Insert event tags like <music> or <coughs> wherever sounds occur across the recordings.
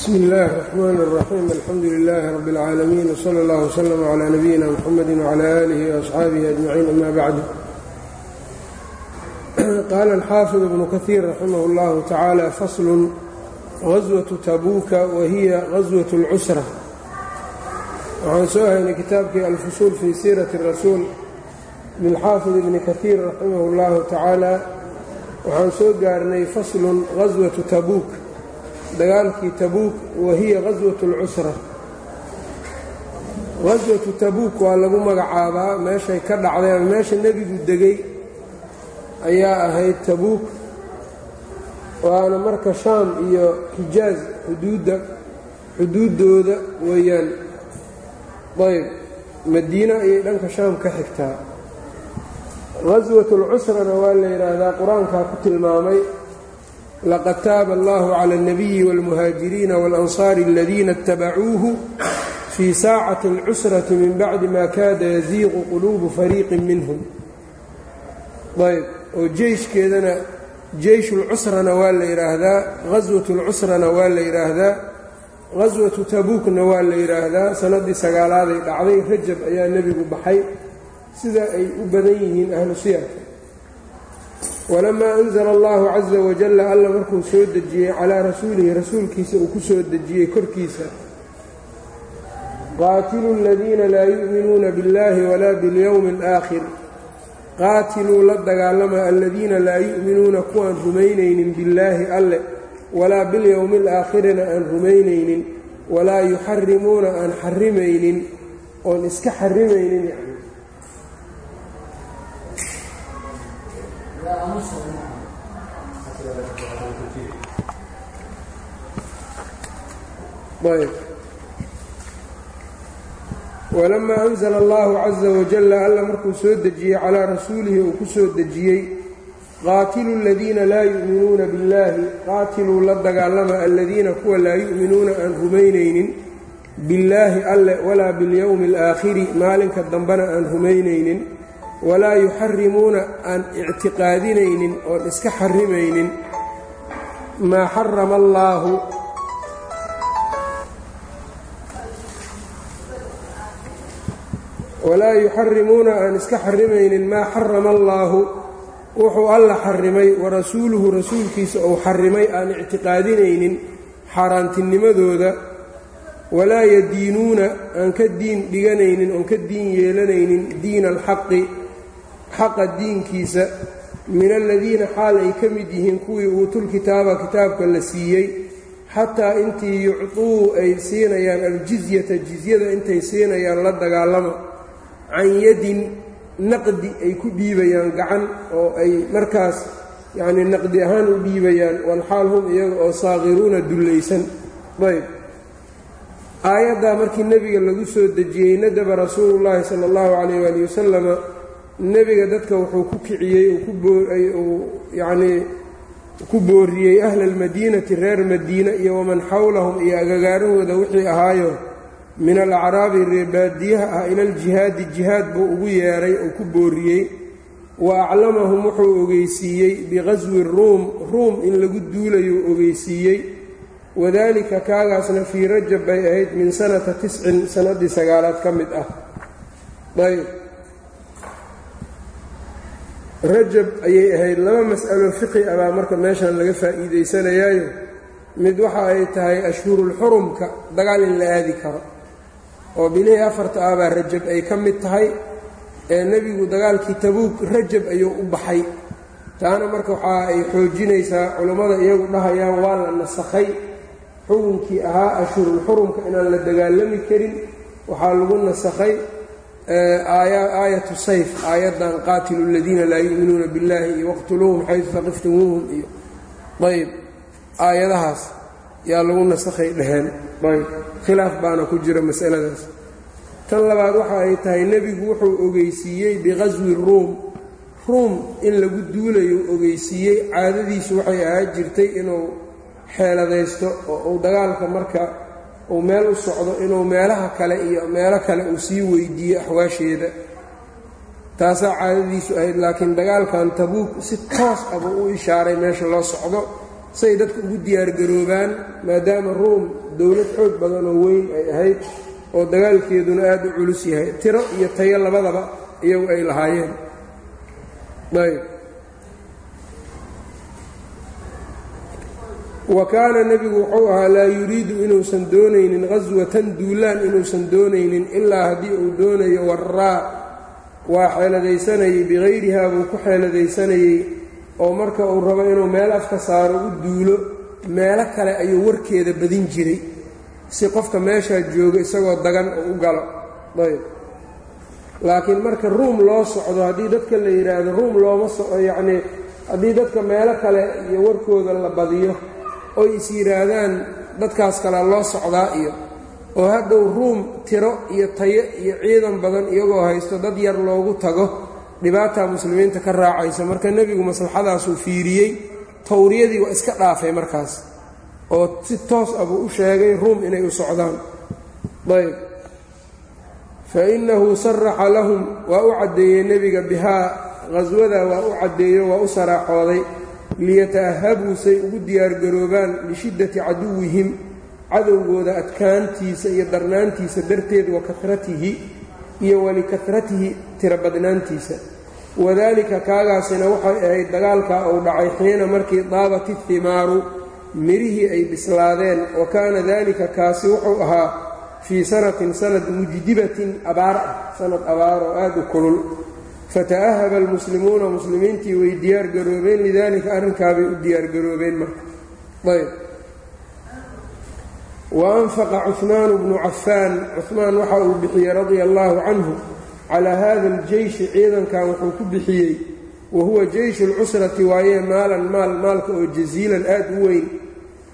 bsmi اllahi الرحmn الرaxيim alxamdu لilaahi rab اlcaalamiin wslى اllah wslm عlى nabiyina mxamedi wعlى alihi وaصxaabihi aجmaciin ama bacdu qaala alxaafid ibnu kahiir raximah اllahu tacaala faslun gaswaةu tabuuka wahiya gaswaة اlcusra waxaan soo haynay kitaabkii alfusuul fii siirati rasuul lilxaafid ibni kahiir raximah اllahu tacaala waxaan soo gaarnay faslun gaswaةu tabuuk dagaalkii tabuuk wahiya gaswatu اlcusra gaswatu tabuuk waa lagu magacaabaa meeshay ka dhacday ama meesha nebigu degay ayaa ahayd tabuuk. Waana marka shaam iyo xijaaz xuduudda xuduuddooda weeyaan. Ayb madiina ayay dhanka shaam ka xigtaa. Gaswatu اlcusrana waa la yidhaahdaa qur'aankaa ku tilmaamay laqad taaba allahu cala اlnabiyi wاlmuhaajiriina wاlansaari aladiina اtabacuuhu fii saacati اlcusrati min bacdi ma kaada yaziiqu quluubu fariiqin minhum ayb oo jeyshkeedana jeysh اlcusrana waa la yidhaahdaa gaswat اlcusrana waa la yidhaahdaa gaswatu tabuukna waa la yidhaahdaa sannaddii sagaalaaday dhacday rajab ayaa nebigu baxay sida ay u badan yihiin ahlu siyarka walamaa anzala allahu casa wajalla alla markuu soo dejiyey calaa rasuulihi rasuulkiisa uu ku soo dejiyey korkiisa qaatiluu aladiina laa yu'minuuna biاllaahi walaa biاlyowmi alaakhir qaatiluu la dagaalama aladiina laa yu'minuuna kuwaan rumaynaynin billaahi alle walaa bilyowmi alaakhirina aan rumaynaynin walaa yuxarimuuna aan xarimaynin oon iska xarimaynin yani ayb walamaa anzala allahu caza wajalla alla markuu soo dejiyey calaa rasuulihi uu ku soo dejiyey qaatiluu aladiina laa yu'minuuna billaahi qaatiluu la dagaalama aladiina kuwa laa yu'minuuna aan rumaynaynin billaahi alle walaa biاlyowmi alaakhiri maalinka dambena aan rumaynaynin walaa yuxarimuuna aan ictiqaadinaynin oon iska xarimaynin maa xarama allaahu. Walaa yuxarimuuna aan iska xarimaynin maa xarama allaahu. Wuxuu alla xarimay warasuuluhu rasuulkiisa uu xarimay aan ictiqaadinaynin xaaraantinimadooda. Walaa yadiinuuna aan ka diin dhiganaynin oon ka diin yeelanaynin diina alxaqi xaqa diinkiisa min aladiina xaal ay ka mid yihiin kuwii uutulkitaaba kitaabka la siiyey xataa intii yucطuu ay siinayaan aljizyata jizyada intay siinayaan la dagaalama. Can yadin naqdi ay ku dhiibayaan gacan oo ay markaas yacnii naqdi ahaan u dhiibayaan walxaal hum iyaga oo saaqiruuna dullaysan. Ayb. Aayaddaa markii nebiga lagu soo dejiyey nadaba rasuulu llaahi sala allahu calayh waali wasalama nebiga dadka wuxuu ku kiciyey uu yacnii ku booriyey ahla almadiinati reer madiina iyo waman xawlahum iyo agagaarahooda wixii ahaayo min alacraabi reebaadiyaha ah ila aljihaadi jihaad buu ugu yeedhay oo ku booriyey. Wa aclamahum wuxuu ogeysiiyey biqaswi ruum ruum in lagu duulayou ogeysiiyey. Wadaalika kaagaasna fii rajab bay ahayd min sanata tiscin sannaddii sagaalaad ka mid ah. Ayb rajab ayay ahayd laba mas'alo fiqi ah baa marka meeshan laga faa'iidaysanayaayo. Mid waxa ay tahay ashhurulxurumka dagaal in la aadi karo. Oo bilihii afarta ah baa rajab ay ka mid tahay ee nebigu dagaalkii tabuuk rajab ayuu u baxay. Taana marka waxa ay xoojinaysaa culammada iyagu dhahayaan waa la nasakhay. Xukunkii ahaa ashhurulxurumka inaan la dagaalami karin waxaa lagu nasakhay aayatu sayf aayaddan qaatilu aladiina laa yu'minuuna biاllahi iyo waqtuluuhum xaysu taqiftumuuhum iyo ayb aayadahaas yaa lagu nasakhay dheheen ayb khilaaf baana ku jira masaladaas. Tan labaad waxa ay tahay nebigu wuxuu ogeysiiyey biqaswi ruum ruum in lagu duulayo ogeysiiyey caadadiisu waxay ahaan jirtay inuu xeeladaysto oo uu dagaalka marka uu meel u socdo inuu meelaha kale iyo meelo kale uu sii weydiiyo axwaasheeda. Taasaa caadadiisu ahayd laakiin dagaalkan tabuuk si toos ah buu u ishaaray meesha loo socdo say dadka ugu diyaargaroobaan maadaama ruum dowlad xoog badan oo weyn ay ahayd oo dagaalkeeduna aad u culus yahay. Tiro iyo tayo labadaba iyagu ay lahaayeen. Ayb wa kaana nebigu wuxuu ahaa laa yuriidu inuusan doonaynin qaswatan duulaan inuusan doonaynin ilaa haddii uu doonayo waraa waa xeeladaysanayey bikayrihaa buu ku xeeladaysanayey oo marka uu rabo inuu meel afka saaro u duulo meelo kale ayuu warkeeda badin jiray si qofka meeshaa jooga isagoo dagan oo u galo. Ayb. Laakiin marka ruum loo socdo haddii dadka la yidhaahdo ruum looma soco yacnii haddii dadka meelo kale iyo warkooda la badiyo oy is yidhaahdaan dadkaas kalea loo socdaa iyo oo hadhow ruum tiro iyo tayo iyo ciidan badan iyagoo haysto dad yar loogu tago dhibaataa muslimiinta ka raacaysa. Marka nebigu maslaxadaasuu fiiriyey tawriyadii waa iska dhaafay markaas oo si toos ah buu u sheegay ruum inay u socdaan. Ayb fa innahu saraxa lahum waa u caddeeyey nebiga bihaa qhaswada waa u caddeeyo waa u saraaxooday liyata'ahabuu say ugu diyaargaroobaan lishiddati caduwihim cadowgooda adkaantiisa iyo darnaantiisa darteed wa karatihi iyo walikasratihi tiro badnaantiisa. Wadaalika kaagaasina waxay ahayd dagaalkaa uu dhacay xiina markii daabat ihimaaru mirihii ay bislaadeen wa kaana daalika kaasi wuxuu ahaa fii sanatin sanad mujdibatin abaar ah sanad abaar oo aad u kulul fata'ahaba almuslimuuna muslimiintii way diyaargaroobeen lidaalika arrinkaabay u diyaargaroobeen marka ayb wa anfaqa cuhmaanu bnu cafaan cuhmaan waxa uu bixiyey radia allaahu canhu calaa hada aljeyshi ciidankan wuxuu ku bixiyey wa huwa jeyshu lcusrati waayee maalan maal maalka oo jasiilan aad u weyn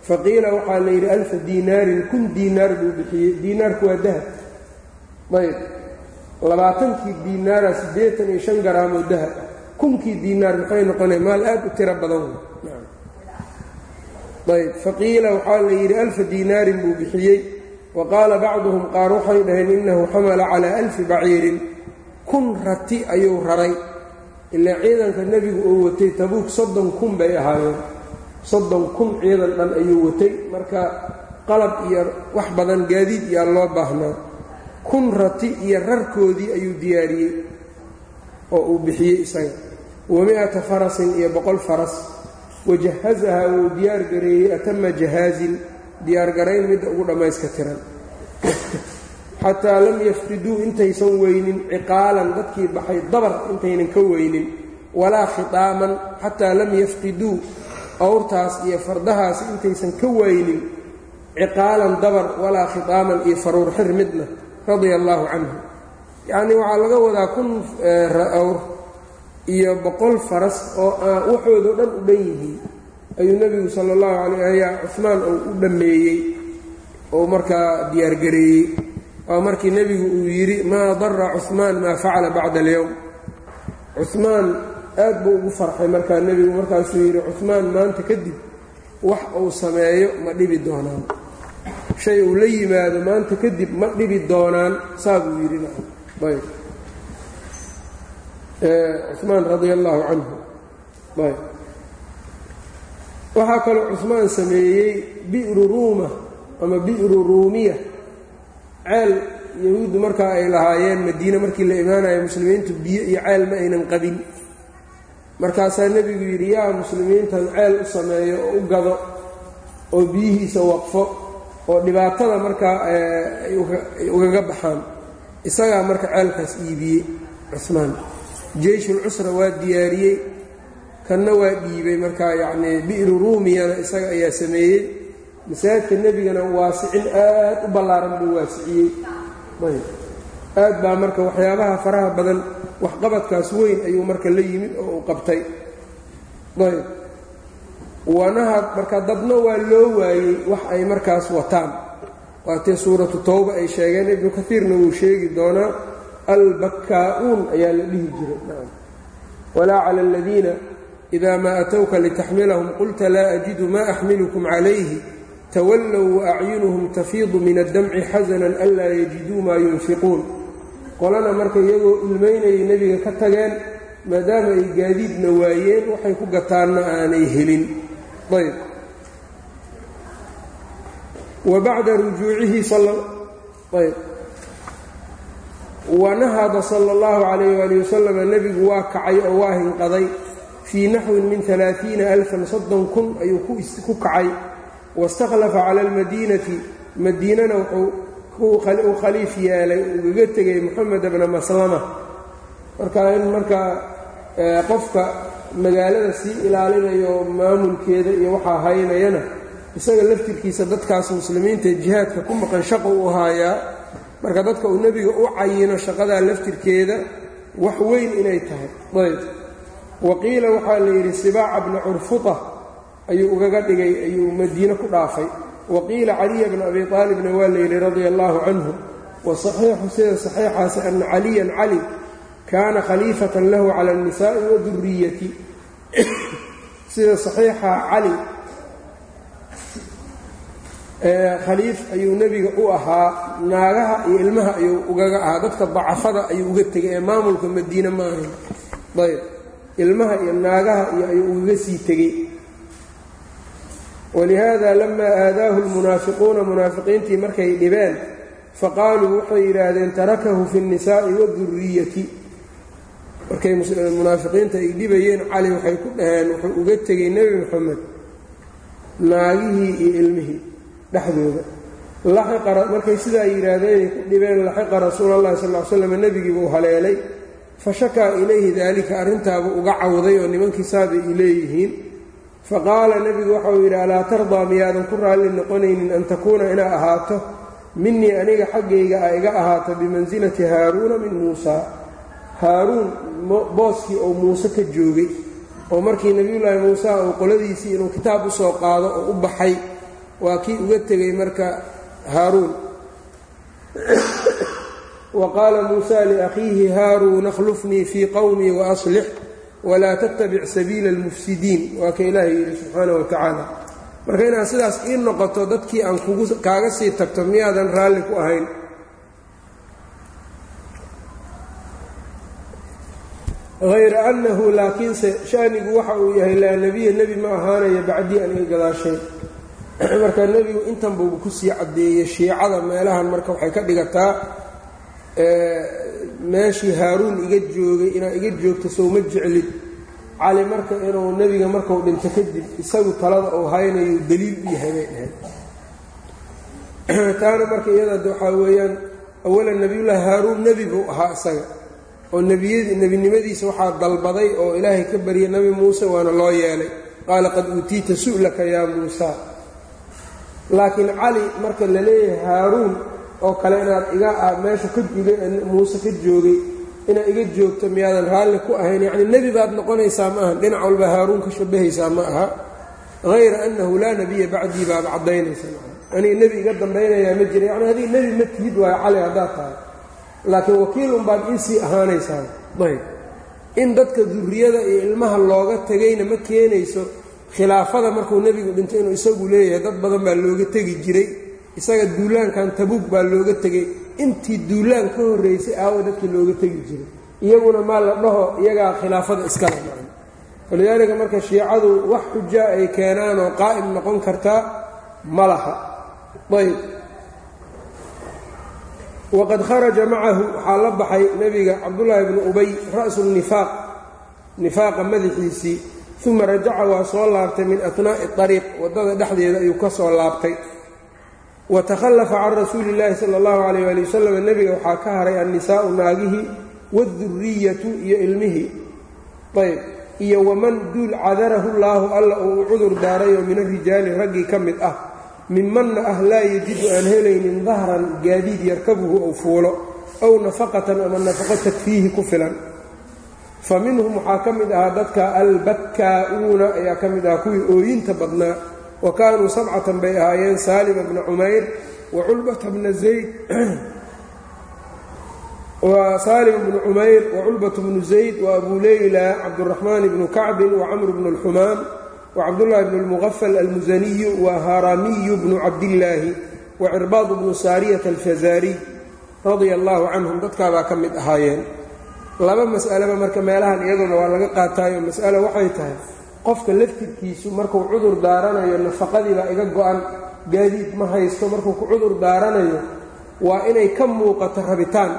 faqiila waxaa la yidhi alfa diinaarin kun diinaar buu bixiyey diinaarku waa dahab ayb labaatankii diinaara siddeetan iyo shan garaamoo dahab ah. Kunkii diinaar maxay noqonay maal aad u tiro badan ayb faqiila waxaa la yidhi alfa diinaarin buu bixiyey. Wa qaala bacduhum qaar waxay dhaheen innahu xamala calaa alfi baciirin. Kun rati ayuu raray. Ilaa ciidanka nebigu uu watay tabuuk soddon kun bay ahaayeen. Soddon kun ciidan dhan ayuu watay. Marka qalab iyo wax badan gaadiid iyaa loo baahnaa kun rati iyo rarkoodii ayuu diyaariyey oo uu bixiyey isaga. Wa mi-ata farasin iyo boqol faras. Wajahazaha wuu diyaar gareeyey atama jahaazin diyaargarayn midda ugu dhammayska tiran. Xataa lam yafqiduu intaysan weynin ciqaalan dadkii baxay dabar intaynan ka weynin walaa khitaaman xataa lam yafqiduu awrtaas iyo fardahaas intaysan ka weynin ciqaalan dabar walaa khitaaman iyo faruur xir midna radia allaahu canhu yacnii waxaa laga wadaa kun awr iyo boqol faras oo aan waxoodao dhan u dhan yihiin ayuu nebigu sala allahu calay ayaa cuhmaan uu u dhammeeyey oo markaa diyaargareeyey waa markii nebigu uu yidhi maa dara cuhmaan maa facala bacda alyowm cuhmaan aad buu ugu farxay markaa nebigu markaasuu yidhi cuhmaan maanta kadib wax uu sameeyo ma dhibi doonaan shay uu la yimaado maanta kadib ma dhibi doonaan saa buu yidhi. Ayb. Cumaan radia allaahu canhu. Ayb. Waxaa kaloo cuhmaan sameeyey bi'ru ruuma ama bi'ru ruumiya. Ceel yahuuddu markaa ay lahaayeen madiine markii la imaanayo muslimiintu biyo iyo ceel ma aynan qabin. Markaasaa nebigu yidhi yaa muslimiintan ceel u sameeyo oo u gado oo biyihiisa waqfo oo dhibaatada markaa ay ugaga baxaan. Isagaa marka ceelkaas iibiyey cumaan jeyshulcusra waa diyaariyey kanna waa dhiibay markaa yacnii bi'ru ruumiyana isaga ayaa sameeyey. Masaajidka nebigana waasicin aad u ballaaran buu waasiciyey. Aad baa marka waxyaabaha faraha badan waxqabadkaas weyn ayuu marka la yimid oo uu qabtay. Ayb wanahad marka dadna waa loo waayey wax ay markaas wataan. Waatee suuratu towba ay sheegeen ibnu kaiirna wuu sheegi doonaa albakkaa'uun ayaa la dhihi jiray. Walaa cala aladiina ida maa atowka litaxmilahum qulta laa ajidu ma axmilukum calayhi tawallow waacyunuhum tafiidu min addamci xasanan anlaa yajiduu maa yunfiquun. Qolana marka iyagoo ilmaynayay nebiga ka tageen maadaama ay gaadiidna waayeen waxay ku gataanna aanay helin ayb. Wa bacda rujuucihi ayb. Wanahada sala اllahu calayh waali wasalam nebigu waa kacay oo waa hinqaday fii naxwin min alaaiina alfan soddon kun ayuu ku kacay. Waاstakhlafa cala almadiinati madiinana wuxuu u khaliif yeelay ugaga tegay moxamed bna maslama. Marka in markaa qofka magaalada sii ilaalinayo maamulkeeda iyo waxaa haynayana isaga laftirkiisa dadkaas muslimiinta jihaadka ku maqan shaqo u haayaa marka dadka uu nebiga u cayino shaqadaa laftirkeeda wax weyn inay tahay. Ayb. Waqiila waxaa la yidhi sibaaca bna curfuta ayuu ugaga dhigay ayuu madiine ku dhaafay. Waqiila caliya bna abi aalibna waa la yidhi radia allaahu canhu wasaxiixu sida saxiixaasi ana caliyan cali kaana khaliifatan lahu cala alnisaa'i waduriyati sida saxiixa cali khaliif ayuu nebiga u ahaa naagaha iyo ilmaha ayuu ugaga ahaa dadka dacafada ayuu uga tegay ee maamulka madiine ma ahayn ayb ilmaha iyo naagaha iyo ayuu ugaga sii tegey walihaada lamaa aadaahu lmunaafiquuna munaafiqiintii markay dhibeen faqaaluu waxay yidhaahdeen tarakahu fi nnisaa'i waduriyati markay munaafiqiinta ay dhibayeen cali waxay ku dhaheen wuxuu uga tegey nebi moxamed naagihii iyo ilmihii dhexdooda. Markay sidaa yidhaahdeen ay ku dhibeen laxiqa rasuula allahi sal slam nebigiibuu haleelay. Fa shakaa ilayhi daalika arrintaabuu uga cawday oo nimankii saabay ay leeyihiin. Faqaala nebigu waxau yidhi alaa tardaa miyaadan ku raalli noqonaynin an takuuna inaa ahaato? Minii aniga xaggayga a iga ahaato bimansilati haaruuna min muusaa haaruun booskii oo muuse ka joogay oo markii nebiyullaahi muuse uu qoladiisii inuu kitaab u soo qaado oo u baxay waa kii uga tegey marka haaruun. <coughs> Wa qaala muusa liakhiihi haaruun akhlufnii fii qowmii waaslix walaa tattabic sabiila almufsidiin. Waa ka ilaahay yidhi subxaana wa tacaala marka inaad sidaas ii noqoto dadkii aan kaaga sii tagto miyaadan raalli ku ahayn hayra annahu laakiinse shanigu waxa uu yahay laa nebiya nebi ma ahaanayo bacdii aniga gadaashay marka nebigu intan buuba ku sii caddeeyey shiicada meelahan marka waxay ka dhigataa meeshii haaruun iga joogay inaad iga joogto sowma jeclid cali marka inuu nebiga markuu dhinto kadib isagu talada uu haynayo daliil u yahay bay dhaheen taana marka iyada waxaa weeyaan awalan nebiyullaahi haaruun nebi buu ahaa isaga oo nebinimadiisa waxaa dalbaday oo ilaahay ka baryay nebi muuse waana loo yeelay. Qaala qad uutiita su'laka yaa muusa laakiin cali marka la leeyahay haaruun oo kale inaad iga meesha ka jugay muuse ka joogay inaad iga joogto miyaadan raalli ku ahayn yacni nebi baad noqonaysaa ma aha dhinac walba haaruun ka shabahaysaa ma aha hayra annahu laa nebiya bacdii baad caddaynaysa aniga nebi iga dambaynayaa ma jira yacni adiga nebi ma tihid waayo cali haddaad tahay laakiin wakiil unbaad iisii ahaanaysaa ayb in dadka durriyada iyo ilmaha looga tegayna ma keenayso khilaafada markuu nebigu dhintay inuu isagu leeyahay dad badan baa looga tegi jiray. Isaga duulaankan tabuug baa looga tegay intii duulaan ka horraysay aawa dadka looga tegi jiray. Iyaguna maa la dhaho iyagaa khilaafada iskala macan walidaalika marka shiicadu wax xujaa ay keenaan oo qaa'im noqon kartaa ma laha. Ayb waqad kharaja macahu waxaa la baxay nebiga cabdullaahi bnu ubay ra'su nifaaq nifaaqa madaxiisii uma rajaca waa soo laabtay min atnaa'i ariiq waddada dhexdeeda ayuu ka soo laabtay. Wa takhallafa can rasuuli illaahi sala allahu calayh waali wasalam nebiga waxaa ka haray annisaa'u naagihii waadurriyatu iyo ilmihii ayb iyo waman duul cadarahu llaahu alla uu u cudur daarayoo min arijaali raggii ka mid ah mimanna ah laa yajidu aan helaynin dahran gaadiid yarkabuhu ou fuulo ow nafaqatan ama nafaqo takfiihi ku filan. Fa minhum waxaa ka mid ahaa dadka albakkaa'uuna ayaa ka mid ahaa kuwii ooyinta badnaa. Wa kaanuu sabcatan bay ahaayeen saalima bna cumayr wa culbata bna zayd. Saalim bnu cumayr wa culbatu bnu zayd wa abu leyla cabduraxmaan bnu kacbin wa camru bnu lxumaam wcabdullaahi bnu lmuqafal almusaniyu wa haaramiyu bnu cabdillaahi wa cirbaad bnu saariyata alfazaariy radia allaahu canhum dadkaabaa ka mid ahaayeen. Laba mas'aleba marka meelahan iyaduna waa laga qaataayo. Mas'alo waxay tahay qofka laftirkiisu markuu cudur daaranayo nafaqadiibaa iga go-an gaadiid ma haysto markuu ku cudur daaranayo waa inay ka muuqato rabitaan.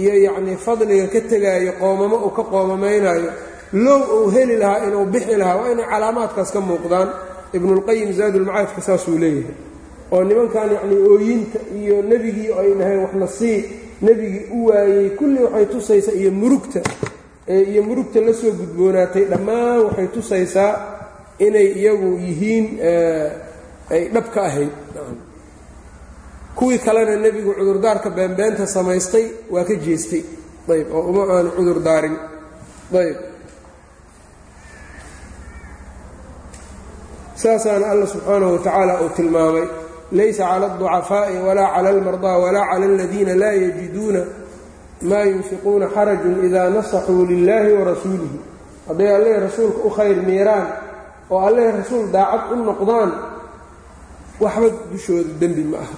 Iyo yacnii fadliga ka tegaayo qoomamo uu ka qoomamaynaayo low uu heli lahaa inuu bixi lahaa waa inay calaamaadkaas ka muuqdaan. Ibnulqayim zaadulmacaadka saasuu leeyahay. Oo nimankan yacnii ooyinta iyo nebigii ay dhahayn waxna sii nebigii u waayey kulli waxay tusaysaa iyo murugta iyo murugta la soo gudboonaatay dhammaan waxay tusaysaa inay iyagu yihiin ay dhab ka ahayd. Kuwii kalena nebigu cudurdaarka beenbeenta samaystay waa ka jeestay. Ayb oo uma aanu cudur daarin. Ayb saasaana alla subxaanahu watacaala uu tilmaamay laysa cala alducafaa'i walaa cala almardaa walaa cala aladiina laa yajiduuna maa yunfiquuna xarajun idaa nasaxuu lilaahi warasuulihi hadday alleh rasuulka u khayr miiraan oo alleh rasuul daacad u noqdaan waxba dushooda dembi ma aha.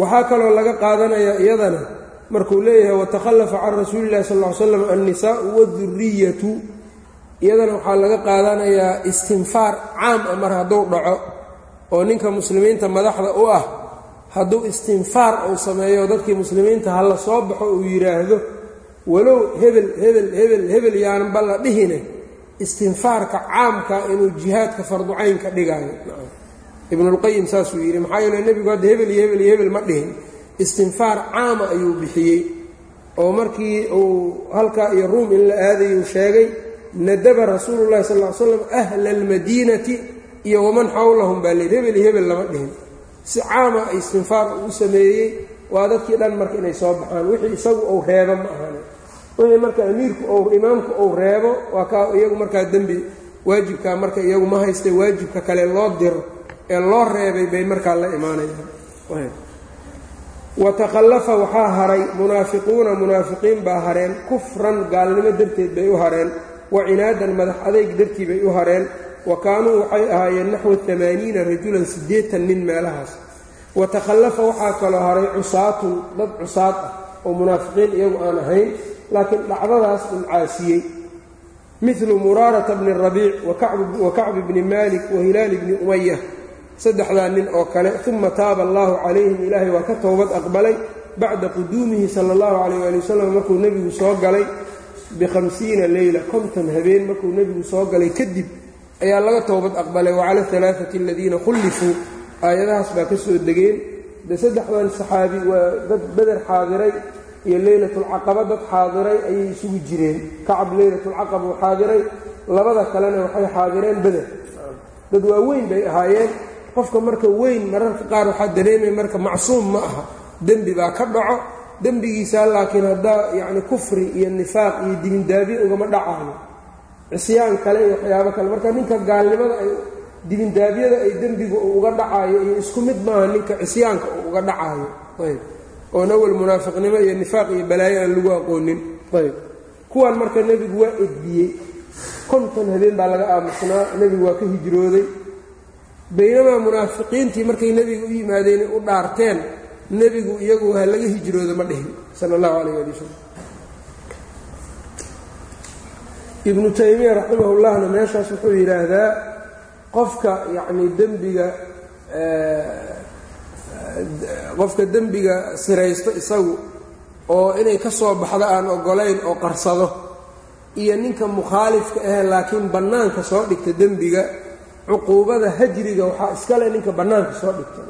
Waxaa kaloo laga qaadanayaa iyadana markuu leeyahay watakhallafa can rasuuli illahi sal ly slam annisaau waduriyatu iyadana waxaa laga qaadanayaa istinfaar caam ah mar hadduu dhaco oo ninka muslimiinta madaxda u ah hadduu istinfaar uu sameeyo dadkii muslimiinta ha la soo baxo uu yidhaahdo walow hebel hebel hebel hebel yaanba la dhihine istinfaarka caamka inuu jihaadka farducaynka dhigaayo. Ibnulqayim saasuu yidhi maxaa yeele nebigu hadda hebel iyo hebel iyo hebel ma dhihin istinfaar caama ayuu bixiyey oo markii uu halkaa iyo ruum in la aadayuu sheegay nadaba rasuulu llahi sal ly slam ahla almadiinati iyo waman xawlahum baa layidhi hebel hebel lama dhihin. Si caama istinfaar uu sameeyey waa dadkii dhan marka inay soo baxaan. Wixii isagu uu reebo ma ahane wixii marka amiirku ou imaamku uu reebo waa kaa iyagu markaa dembi waajibkaa marka iyagu ma haystay waajibka kale loo diro ee loo reebay bay markaa la imaanayaan watakhallafa waxaa haray munaafiquuna munaafiqiin baa hareen kufran gaalnimo darteed bay u hareen wa cinaadan madax adayg dartii bay u hareen wa kaanuu waxay ahaayeen naxwa amaaniina rajulan siddeetan nin meelahaas. Watakhallafa waxaa kaloo haray cusaatun dad cusaad ah oo munaafiqiin iyagu aan ahayn laakiin dhacdadaas un caasiyey. Milu muraarata bni rabiic wa kacbi bni maalik wa hilaali bni umaya saddexdaa nin oo kale uma taaba allaahu calayhim ilaahay waa ka towbad aqbalay bacda quduumihi sala allahu calayh ali wasalam markuu nebigu soo galay bikhamsiina leyla konton habeen markuu nebigu soo galay kadib ayaa laga towbad aqbalay wacala alaaati aladiina khullifuu. Aayadahaas baa ka soo degeen. De saddexdan saxaabi waa dad beder xaadiray iyo leylatulcaqaba dad xaadiray ayay isugu jireen. Kacab leylatulcaqaba uu xaadiray labada kalena waxay xaadireen beder dad waaweyn bay ahaayeen qofka marka weyn mararka qaar waxaa dareemaya marka macsuum ma aha. Dembi baa ka dhaco dembigiisaa laakiin haddaa yacni kufri iyo nifaaq iyo dibindaabiye ugama dhacayo cisyaan kale iyo waxyaabo kale. Marka ninka gaalnimada ay dibindaabyada ay dembigu uu uga dhacaayo iyo isku mid maaha ninka cisyaanka uga dhacaayo. Ayb. Oon awal munaafiqnimo iyo nifaaq iyo balaayo aan lagu aqoonin. Ayb. Kuwan marka nebigu waa edbiyey konton habeen baa laga aamusnaa. Nebigu waa ka hijrooday baynamaa munaafiqiintii markay nebiga u yimaadeen u dhaarteen nebigu iyagu ha laga hijroodo ma dhihin. Sala allahu calayh ali wasalam ibnu taymiya raximahullahna meeshaas wuxuu yidhaahdaa qofka yacnii dembiga qofka dembiga siraysto isagu oo inay ka soo baxdo aan ogolayn oo qarsado iyo ninka mukhaalifka ahee laakiin bannaanka soo dhigta dembiga cuquubada hajriga waxaa iskale ninka bannaanka soo dhigta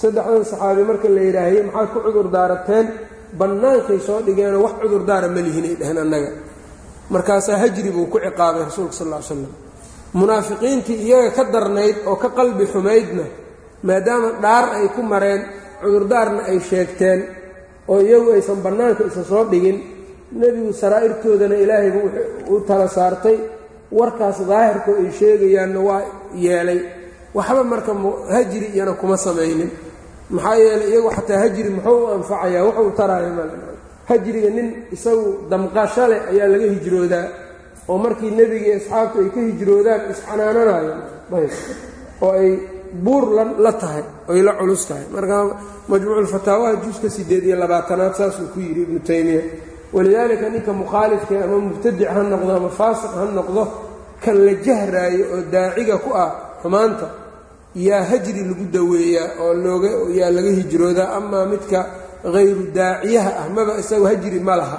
saddexdan saxaabi marka la yidhaahye maxaad ku cudur daarateen? Bannaankay soo dhigeenoo wax cudur daara ma lihinay dheheen annaga. Markaasaa hajri buu ku ciqaabay rasuulka sal ly slam munaafiqiintii iyaga ka darnayd oo ka qalbi xumaydna maadaama dhaar ay ku mareen cudurdaarna ay sheegteen oo iyagu aysan bannaanka isa soo dhigin nebigu saraa'irtoodana ilaahayba u tala saartay warkaas daahirkoo ay sheegayaanna waa yeelay. Waxba marka hajri iyana kuma samaynin. Maxaa yeelay iyagu xataa hajri muxuu u anfacayaa wuxuu taraya mal hajriga nin isagu damqasho leh ayaa laga hijroodaa. Oo markii nebiga iyo asxaabtu ay ka hijroodaan isxanaananayo oo ay buur la tahay oy la culus tahay marka majmuuculfataawaha juska siddeed iyo labaatanaad saasuu ku yidhi ibnu taymiya walidaalika ninka mukhaalifka ama mubtadic ha noqdo ama faasiq ha noqdo kan la jahraayo oo daaciga ku ah xumaanta yaa hajri lagu daweeyaa oo looga yaa laga hijroodaa. Amaa midka hayru daaciyaha ah maba isagu hajri ma laha.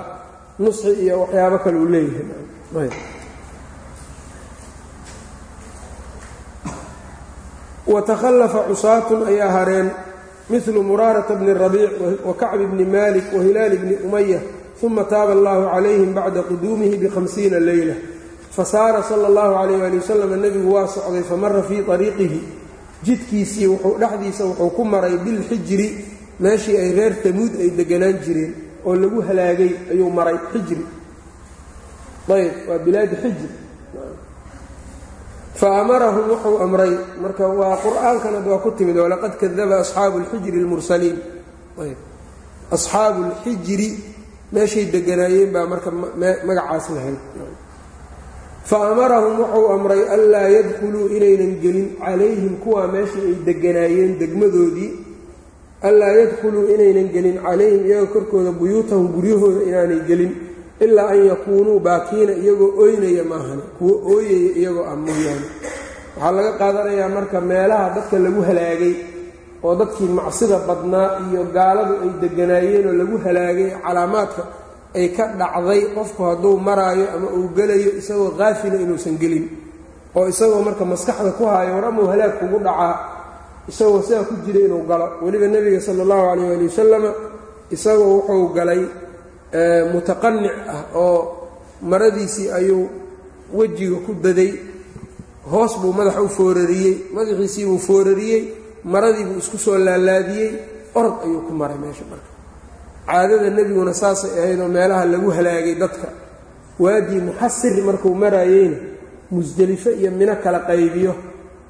Nusxi iyo waxyaabo kale uu leeyahay. Watakhallafa cusaatun ayaa hareen milu muraarata bni rabiic wa kacbi bni malik wa hilaali bni umaya uma taaba allahu calayhim bacda quduumihi bihamsiina leyla fasaara sala allahu calayh ali wasalam nebigu waa socday famara fii ariiqihi jidkiisii wuxuu dhexdiisa wuxuu ku maray bilxijri meeshii ay reer tamuud ay deganaan jireen oo lagu halaagay ayuu maray xijri ayb waa bilaadi xijri fa amarahum wuxuu amray marka waa qur'aankanad waa ku timid oo laqad kadaba asxaabu lxijri lmursaliin ayb asxaabu lxijri meeshay deganaayeen baa marka magacaas lahayd. Fa amarahum wuxuu amray anlaa yadkhuluu inaynan gelin calayhim kuwaa meeshii ay deganaayeen degmadoodii. Anlaa yadkhuluu inaynan gelin calayhim iyaga korkooda buyuutahum guryahooda inaanay gelin ilaa an yakuunuu baakiina iyagoo ooynaya maahane kuwo ooyaya iyagoo ah mooyaane. Waxaa laga qaadanayaa marka meelaha dadka lagu halaagay oo dadkii macsida badnaa iyo gaaladu ay deganaayeen oo lagu halaagay calaamaadka ay ka dhacday qofku hadduu maraayo ama uu gelayo isagoo kaafila inuusan gelin oo isagoo marka maskaxda ku haayo war halaag kugu dhacaa isagoo sidaa ku jira inuu galo. Weliba nebiga sala allahu calayh ali wasalama isagoo wuxuu galay mutaqanic ah oo maradiisii ayuu wejiga ku daday. Hoos buu madaxa u foorariyey madaxiisii buu foorariyey maradii buu isku soo laalaadiyey orod ayuu ku maray meesha marka. Caadada nebiguna saasay ahaydoo meelaha lagu halaagay dadka. Waadii muxasir markuu maraayeyna musdelifo iyo mino kala qaybiyo.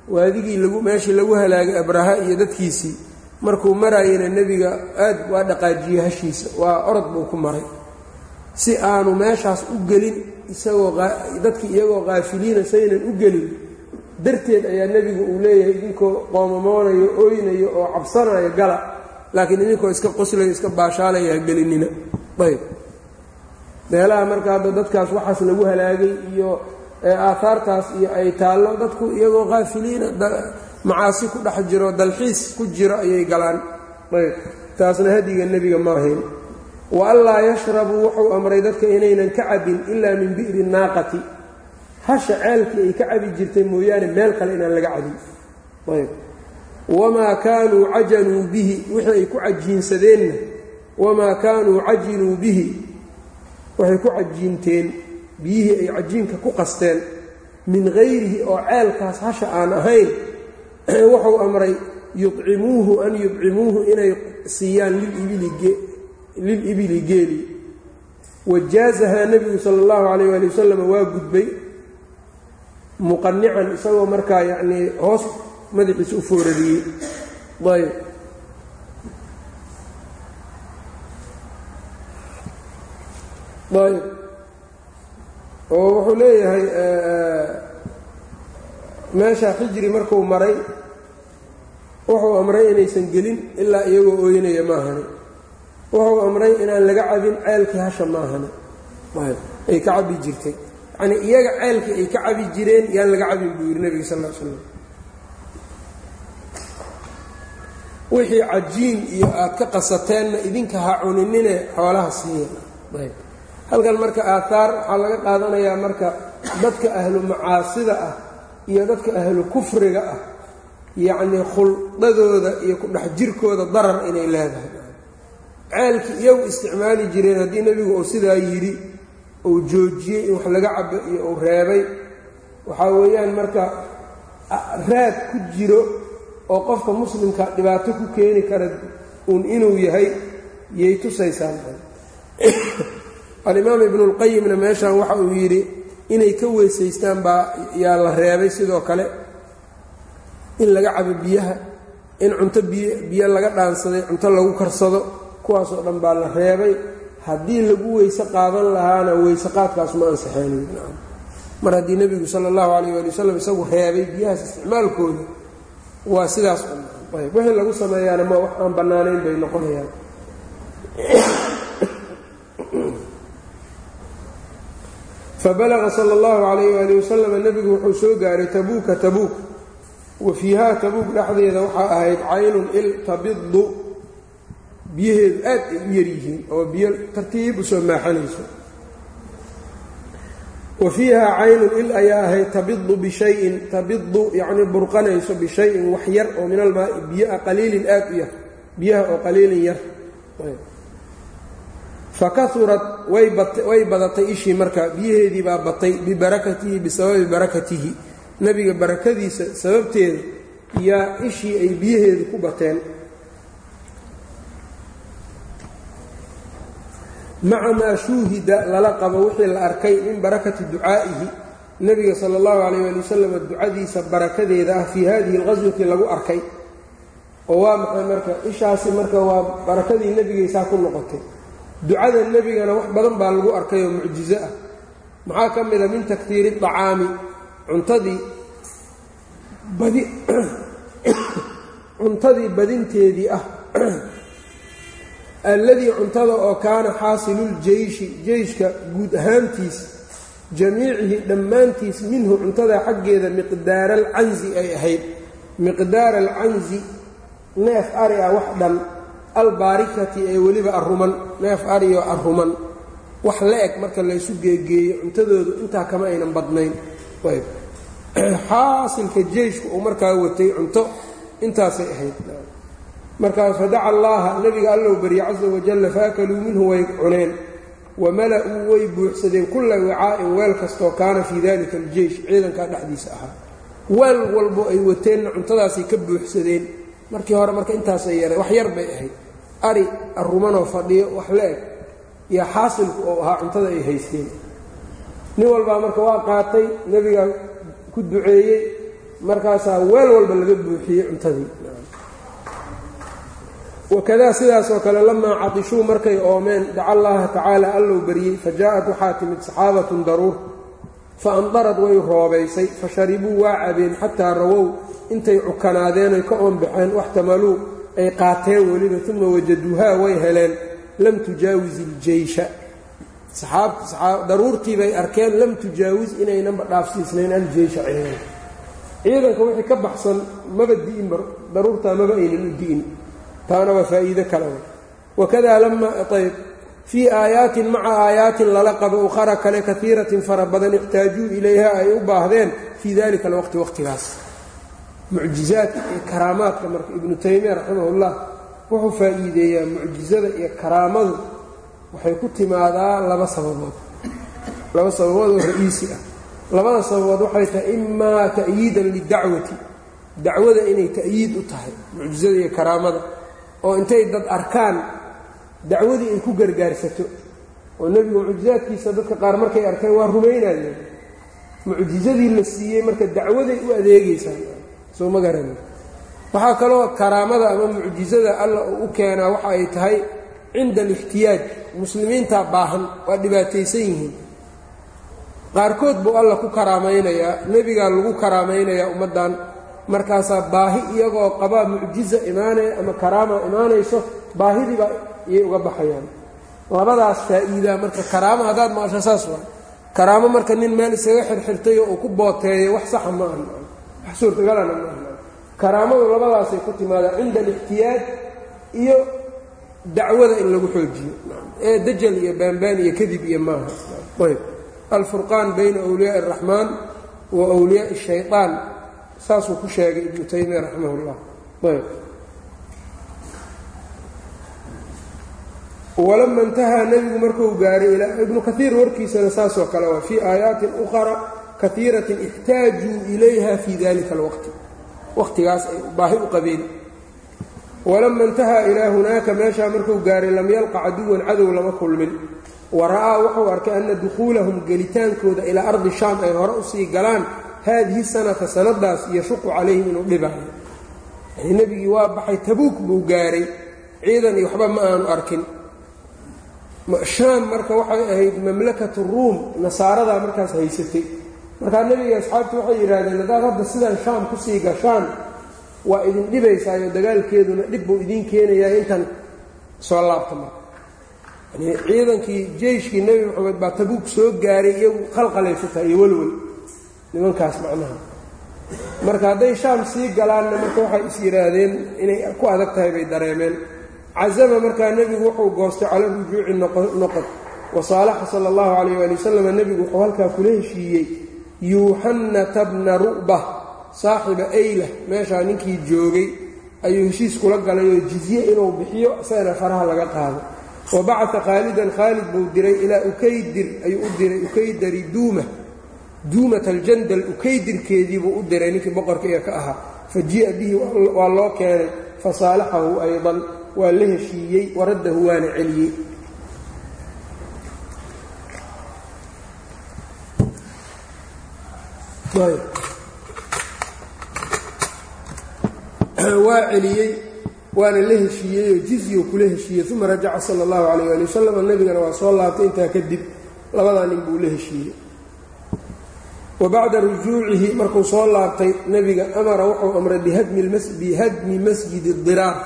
Waadigii meeshii lagu halaagay abraha iyo dadkiisii markuu maraayena nebiga aad waa dhaqaajiyey hashiisa waa orod buu ku maray. Si aanu meeshaas u gelin isagoo dadkii iyagoo kaafiliina saynan u gelin darteed ayaa nebigu uu leeyahay idinkoo qoomamoonayo ooynayo oo cabsanayo gala laakiin idinkoo iska qoslayo iska baashaalaya gelinina. Ayb. Meelaha marka hadda dadkaas waxaas lagu halaagay iyo aahaartaas iyo ay taallo dadku iyagoo kaafiliina macaasi ku dhex jiro dalxiis ku jiro ayay galaan. Ayb. Taasna hadiga nebiga ma ahayn. Wa anlaa yashrabuu wuxuu amray dadka inaynan ka cabin ilaa min bi'ri naaqati hasha ceelkii ay ka cabi jirtay mooyaane meel kale inaan laga cabin. Ayb. Wamaa kaanuu cajanuu bihi wixii ay ku cajiinsadeenna. Wamaa kaanuu cajinuu bihi waxay ku cajiinteen biyihii ay cajiinka ku qasteen. Min hayrihi oo ceelkaas hasha aan ahayn <clears throat> wuxuu amray yucimuuhu an yudcimuuhu inay siiyaan lilibili geeli. Wajaazahaa nebigu sala allahu calayh waali wasalam waa gudbay muqanican isagoo markaa yacnii hoos madaxiisa u foorariyey. Ayb ayb oo wuxuu leeyahay meesha xijri markuu maray wuxuu amray inaysan gelin ilaa iyagoo ooynaya maahani wuxuu amray inaan laga cabin ceelkii hasha maahani ayb ay ka cabi jirtay yacnii iyaga ceelkii ay ka cabi jireen yaan laga cabin buu yidhi nebiga sal l slam wixii cajiin iyo aad ka qasateenna idinka ha cuninine xoolaha siiya halkan marka aaaar waxaa laga qaadanayaa marka dadka ahlu macaasida ah iyo dadka ahlu kufriga ah yacnii khuldadooda iyo ku dhex jirkooda darar inay leedahay. Ceelkii iyagu isticmaali jireen haddii nebigu uu sidaa yidhi uu joojiyey in wax laga cabo iyo uu reebay. Waxaa weeyaan marka raad ku jiro oo qofka muslimka dhibaato ku keeni kara uun inuu yahay yay tusaysaan. Alimaam ibnuulqayimna meeshan waxa uu yidhi inay ka weysaystaan baa yaa la reebay sidoo kale. In laga cabo biyaha in cunto biy biyo laga dhaansaday cunto lagu karsado kuwaasoo dhan baa la reebay haddii lagu weyse qaadan lahaana weyse qaadkaas ma ansaxeenin mar haddii nebigu sala allahu calayh waali wasalam isagu reebay biyahaas isticmaalkooda waa sidaas ayb wixii lagu sameeyaana ma wax aan bannaanayn bay noqonayaan. Fabalaqa sala allahu calayh waali wasalam nebigu wuxuu soo gaaray tabuuka tabuuk. Wa fiihaa tabuuk dhexdeeda waxaa ahayd caynun il tabidu biyaheedu aad ay u yaryihiin oo biyo tartiib u soo maaxanayso. Wa fiihaa caynun il ayaa ahayd tabidu bishayin tabidu yacnii burqanayso bishayin wax yar oo min almaai biyoa qaliilin aad u yar biyaha oo qaliilin yar. Fa kaurat way badatay ishii marka biyaheedii baa batay bibarakatihi bisababi barakatihi. Nebiga barakadiisa sababteeda yaa ishii ay biyaheedu ku bateen maca maa shuuhida lala qabo wixii la arkay min barakati ducaa'ihi. Nebiga sala allahu calayh ali wasalam ducadiisa barakadeeda ah fii hadihi alqaswati lagu arkay. Oo waa maxay marka ishaasi marka waa barakadii nebigaysaa ku noqotay. Ducada nebigana wax badan baa lagu arkay oo mucjizo ah. Maxaa ka mida min taktiiri acaami cuntadii badi <coughs> cuntadii badinteedii ah alladii cuntada oo kaana xaasiluljeyshi jeyshka guud ahaantiis jamiicihi dhammaantiis minhu cuntada xaggeeda miqdaara alcanzi ay ahayd. Miqdaara alcanzi neef ari ah wax dhan albaarikati ee weliba arruman neef arioo arruman wax la eg marka laysu geegeeyo cuntadoodu intaa kama aynan badnayn. <clears throat> Xaasilka jeyshku uu markaa watay cunto intaasay ahayd markaas fadaca allaaha nebiga allow barya casa wajalla faakaluu minhu way cuneen. Wamala-uu way buuxsadeen. Kulla wicaa'in weel kastoo kaana fii dalika aljeysh ciidankaa dhexdiisa ahaa weel walbo ay wateenna cuntadaasay ka buuxsadeen. Markii hore marka intaasay yareen wax yar bay ahayd. Ari arrumanoo fadhiyo wax la eg iyo xaasilku oo ahaa cuntada ay haysteen. Nin walbaa marka waa qaatay nebiga ku duceeyey markaasaa weel walba laga buuxiyey cuntadii wakadaa sidaasoo kale lamaa cadishuu markay oomeen daca allaaha tacaala allow baryey fa jaa-at waxaa timid saxaabatun daruur fa andarad way roobaysay fa sharibuu waa cabeen xataa rawow intay cukanaadeen ay ka oonbaxeen waxtamaluu ay qaateen weliba uma wajaduuhaa way heleen lam tujaawis iljeysha daruurtii bay arkeen lam tujaawis inaynanba dhaafsiisnayn aljeysha ciidan ciidanka wixii ka baxsan maba di'in daruurtaa maba aynan u di'in taana waa faa'iido kale wakadaa lama ayb fii aayaatin maca aayaatin lala qabo ukhara kale kaiiratin fara badan ixtaajuu ilayha ay u baahdeen fii dalika alwaqti waqtigaas. Mucjizaadka iyo karaamaadka marka ibnu taymiya raximahullah wuxuu faa'iideeyaa mucjizada iyo karaamadu waxay ku timaadaa laba sababood. Laba sababood oo ra'iisi ah. Labada sababood waxay tahay imaa ta'yiidan lidacwati dacwada inay ta'yiid u tahay mucjizada iyo karaamada oo intay dad arkaan dacwadii ay ku gargaarsato oo nebigu mucjizaadkiisa dadka qaar markay arkeen waa rumaynayeen. Mucjizadii la siiyey marka dacwaday u adeegaysaa soo ma garani waxaa kaloo karaamada ama mucjizada alla uu u keenaa waxa ay tahay cinda alixtiyaaj muslimiintaa baahan waa dhibaataysan yihiin. Qaarkood buu alla ku karaamaynayaa nebigaa lagu karaamaynayaa ummaddan markaasaa baahi iyagoo qabaa mucjiza imaanaya ama karaama imaanayso baahidiiba iyay uga baxayaan. Labadaas faa'iidaa marka karaamo haddaad maasho saas waa karaamo marka nin meel isaga xirxirtay oo uu ku booteeyo wax saxa ma aha. Wax suurtagalana ma aha. Karaamadu labadaasay ku timaadaa cinda alixtiyaaj iyo dacwada in lagu xoojiyo. Ee dajal iyo baanbaan iyo kadib iyo maaha. Ayb alfurqaan bayna wliyaai araxmaan wa wliyaai shayطaan saasuu ku sheegay ibnu taymiya raximah اllah ayb. Walama intahaa nebigu marku gaaray ibnu kaiir warkiisana saasoo kale waa fii aayaatin ukhra kaiiratin ixtaajuu ilayha fii dalika alwaqti. Waqtigaas ay baahi u qabeen. Walama intahaa ilaa hunaaka meeshaa markuu gaaray lam yalqa caduwan cadow lama kulmin. Wa ra'aa wuxuu arkay ana dukhuulahum gelitaankooda ilaa ardi shaam ay hore u sii galaan haadihi sanata sanadaas yashuqu calayhim inuu dhibaayo yani nebigii waa baxay tabuuk buu gaaray ciidan iyo waxba ma aanu arkin. Shaam marka waxay ahayd mamlakatu ruum nasaaradaa markaas haysatay. Markaa nebiga asxaabtu waxay yidhaahdeen haddaad hadda sidaan shaam ku sii gashaan waa idin dhibaysaayo dagaalkeeduna dhib buu idiin keenayaa intan soo laabta marka. Yani ciidankii jeyshkii nebi maxamed baa tabuug soo gaaray iyagu khalqalaysa tahay iyo welwel nimankaas macnaha. Marka hadday shaam sii galaanna marka waxay is yidhaahdeen inay ku adag tahay bay dareemeen. Casama markaa nebigu wuxuu goostay cala rujuuci noqod. Wasaalaxa sala allahu calayh waali wasalam nebigu wuxuu halkaa kula heshiiyey yuuxannata bna ru'ba saaxiba aylah meeshaa ninkii joogay. Ayuu heshiis kula galay oo jizye inuu bixiyo isagana faraha laga qaado. Wa bacata khaalidan khaalid buu diray ilaa ukaydir ayuu u diray ukaydari duuma duumat aljandal ukaydirkeediibuu u diray ninkii boqorkaiga ka ahaa. Fa jii'a bihi waa loo keenay. Fasaalaxahu aydan waa la heshiiyey waraddahu waana celiyey. Waa celiyey waana la heshiiyeyoo jizyu kula heshiiyey. Uma rajaca sala allahu calayh ali wasalam nebigana waa soo laabtay intaa kadib. Labadaa nin buu la heshiiyey wa bacda rujuucihi markuu soo laabtay nebiga amara wuxuu amray bihadmi masjidi diraar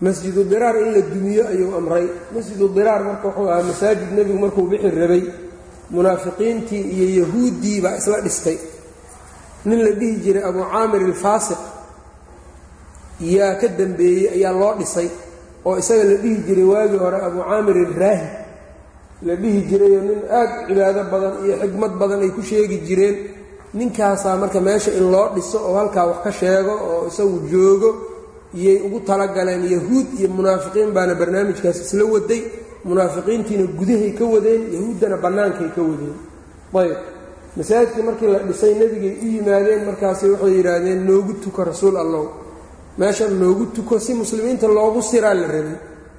masjidu diraar in la dumiyo ayuu amray. Masjidu diraar marka wuxuu ahaa masaajid nebigu markuu bixi rabay. Munaafiqiintii iyo yahuuddii baa isla dhistay. Nin la dhihi jiray abuu caamir alfaasiq yaa ka dambeeyey ayaa loo dhisay oo isaga la dhihi jiray waagii hore abuu caamir alraahib la dhihi jirayoo nin aad cibaado badan iyo xigmad badan ay ku sheegi jireen. Ninkaasaa marka meesha in loo dhiso oo halkaa wax ka sheego oo isagu joogo iyay ugu talagaleen yahuud iyo munaafiqiin baana barnaamijkaas isla waday. Munaafiqiintiina gudahay ka wadeen yahuuddana bannaankay ka wadeen. Ayb masaajidkii markii la dhisay nebigay u yimaadeen markaasi waxay yidhaahdeen noogu tuko rasuul allow meeshan noogu tuko si muslimiinta loogu siraa la rabay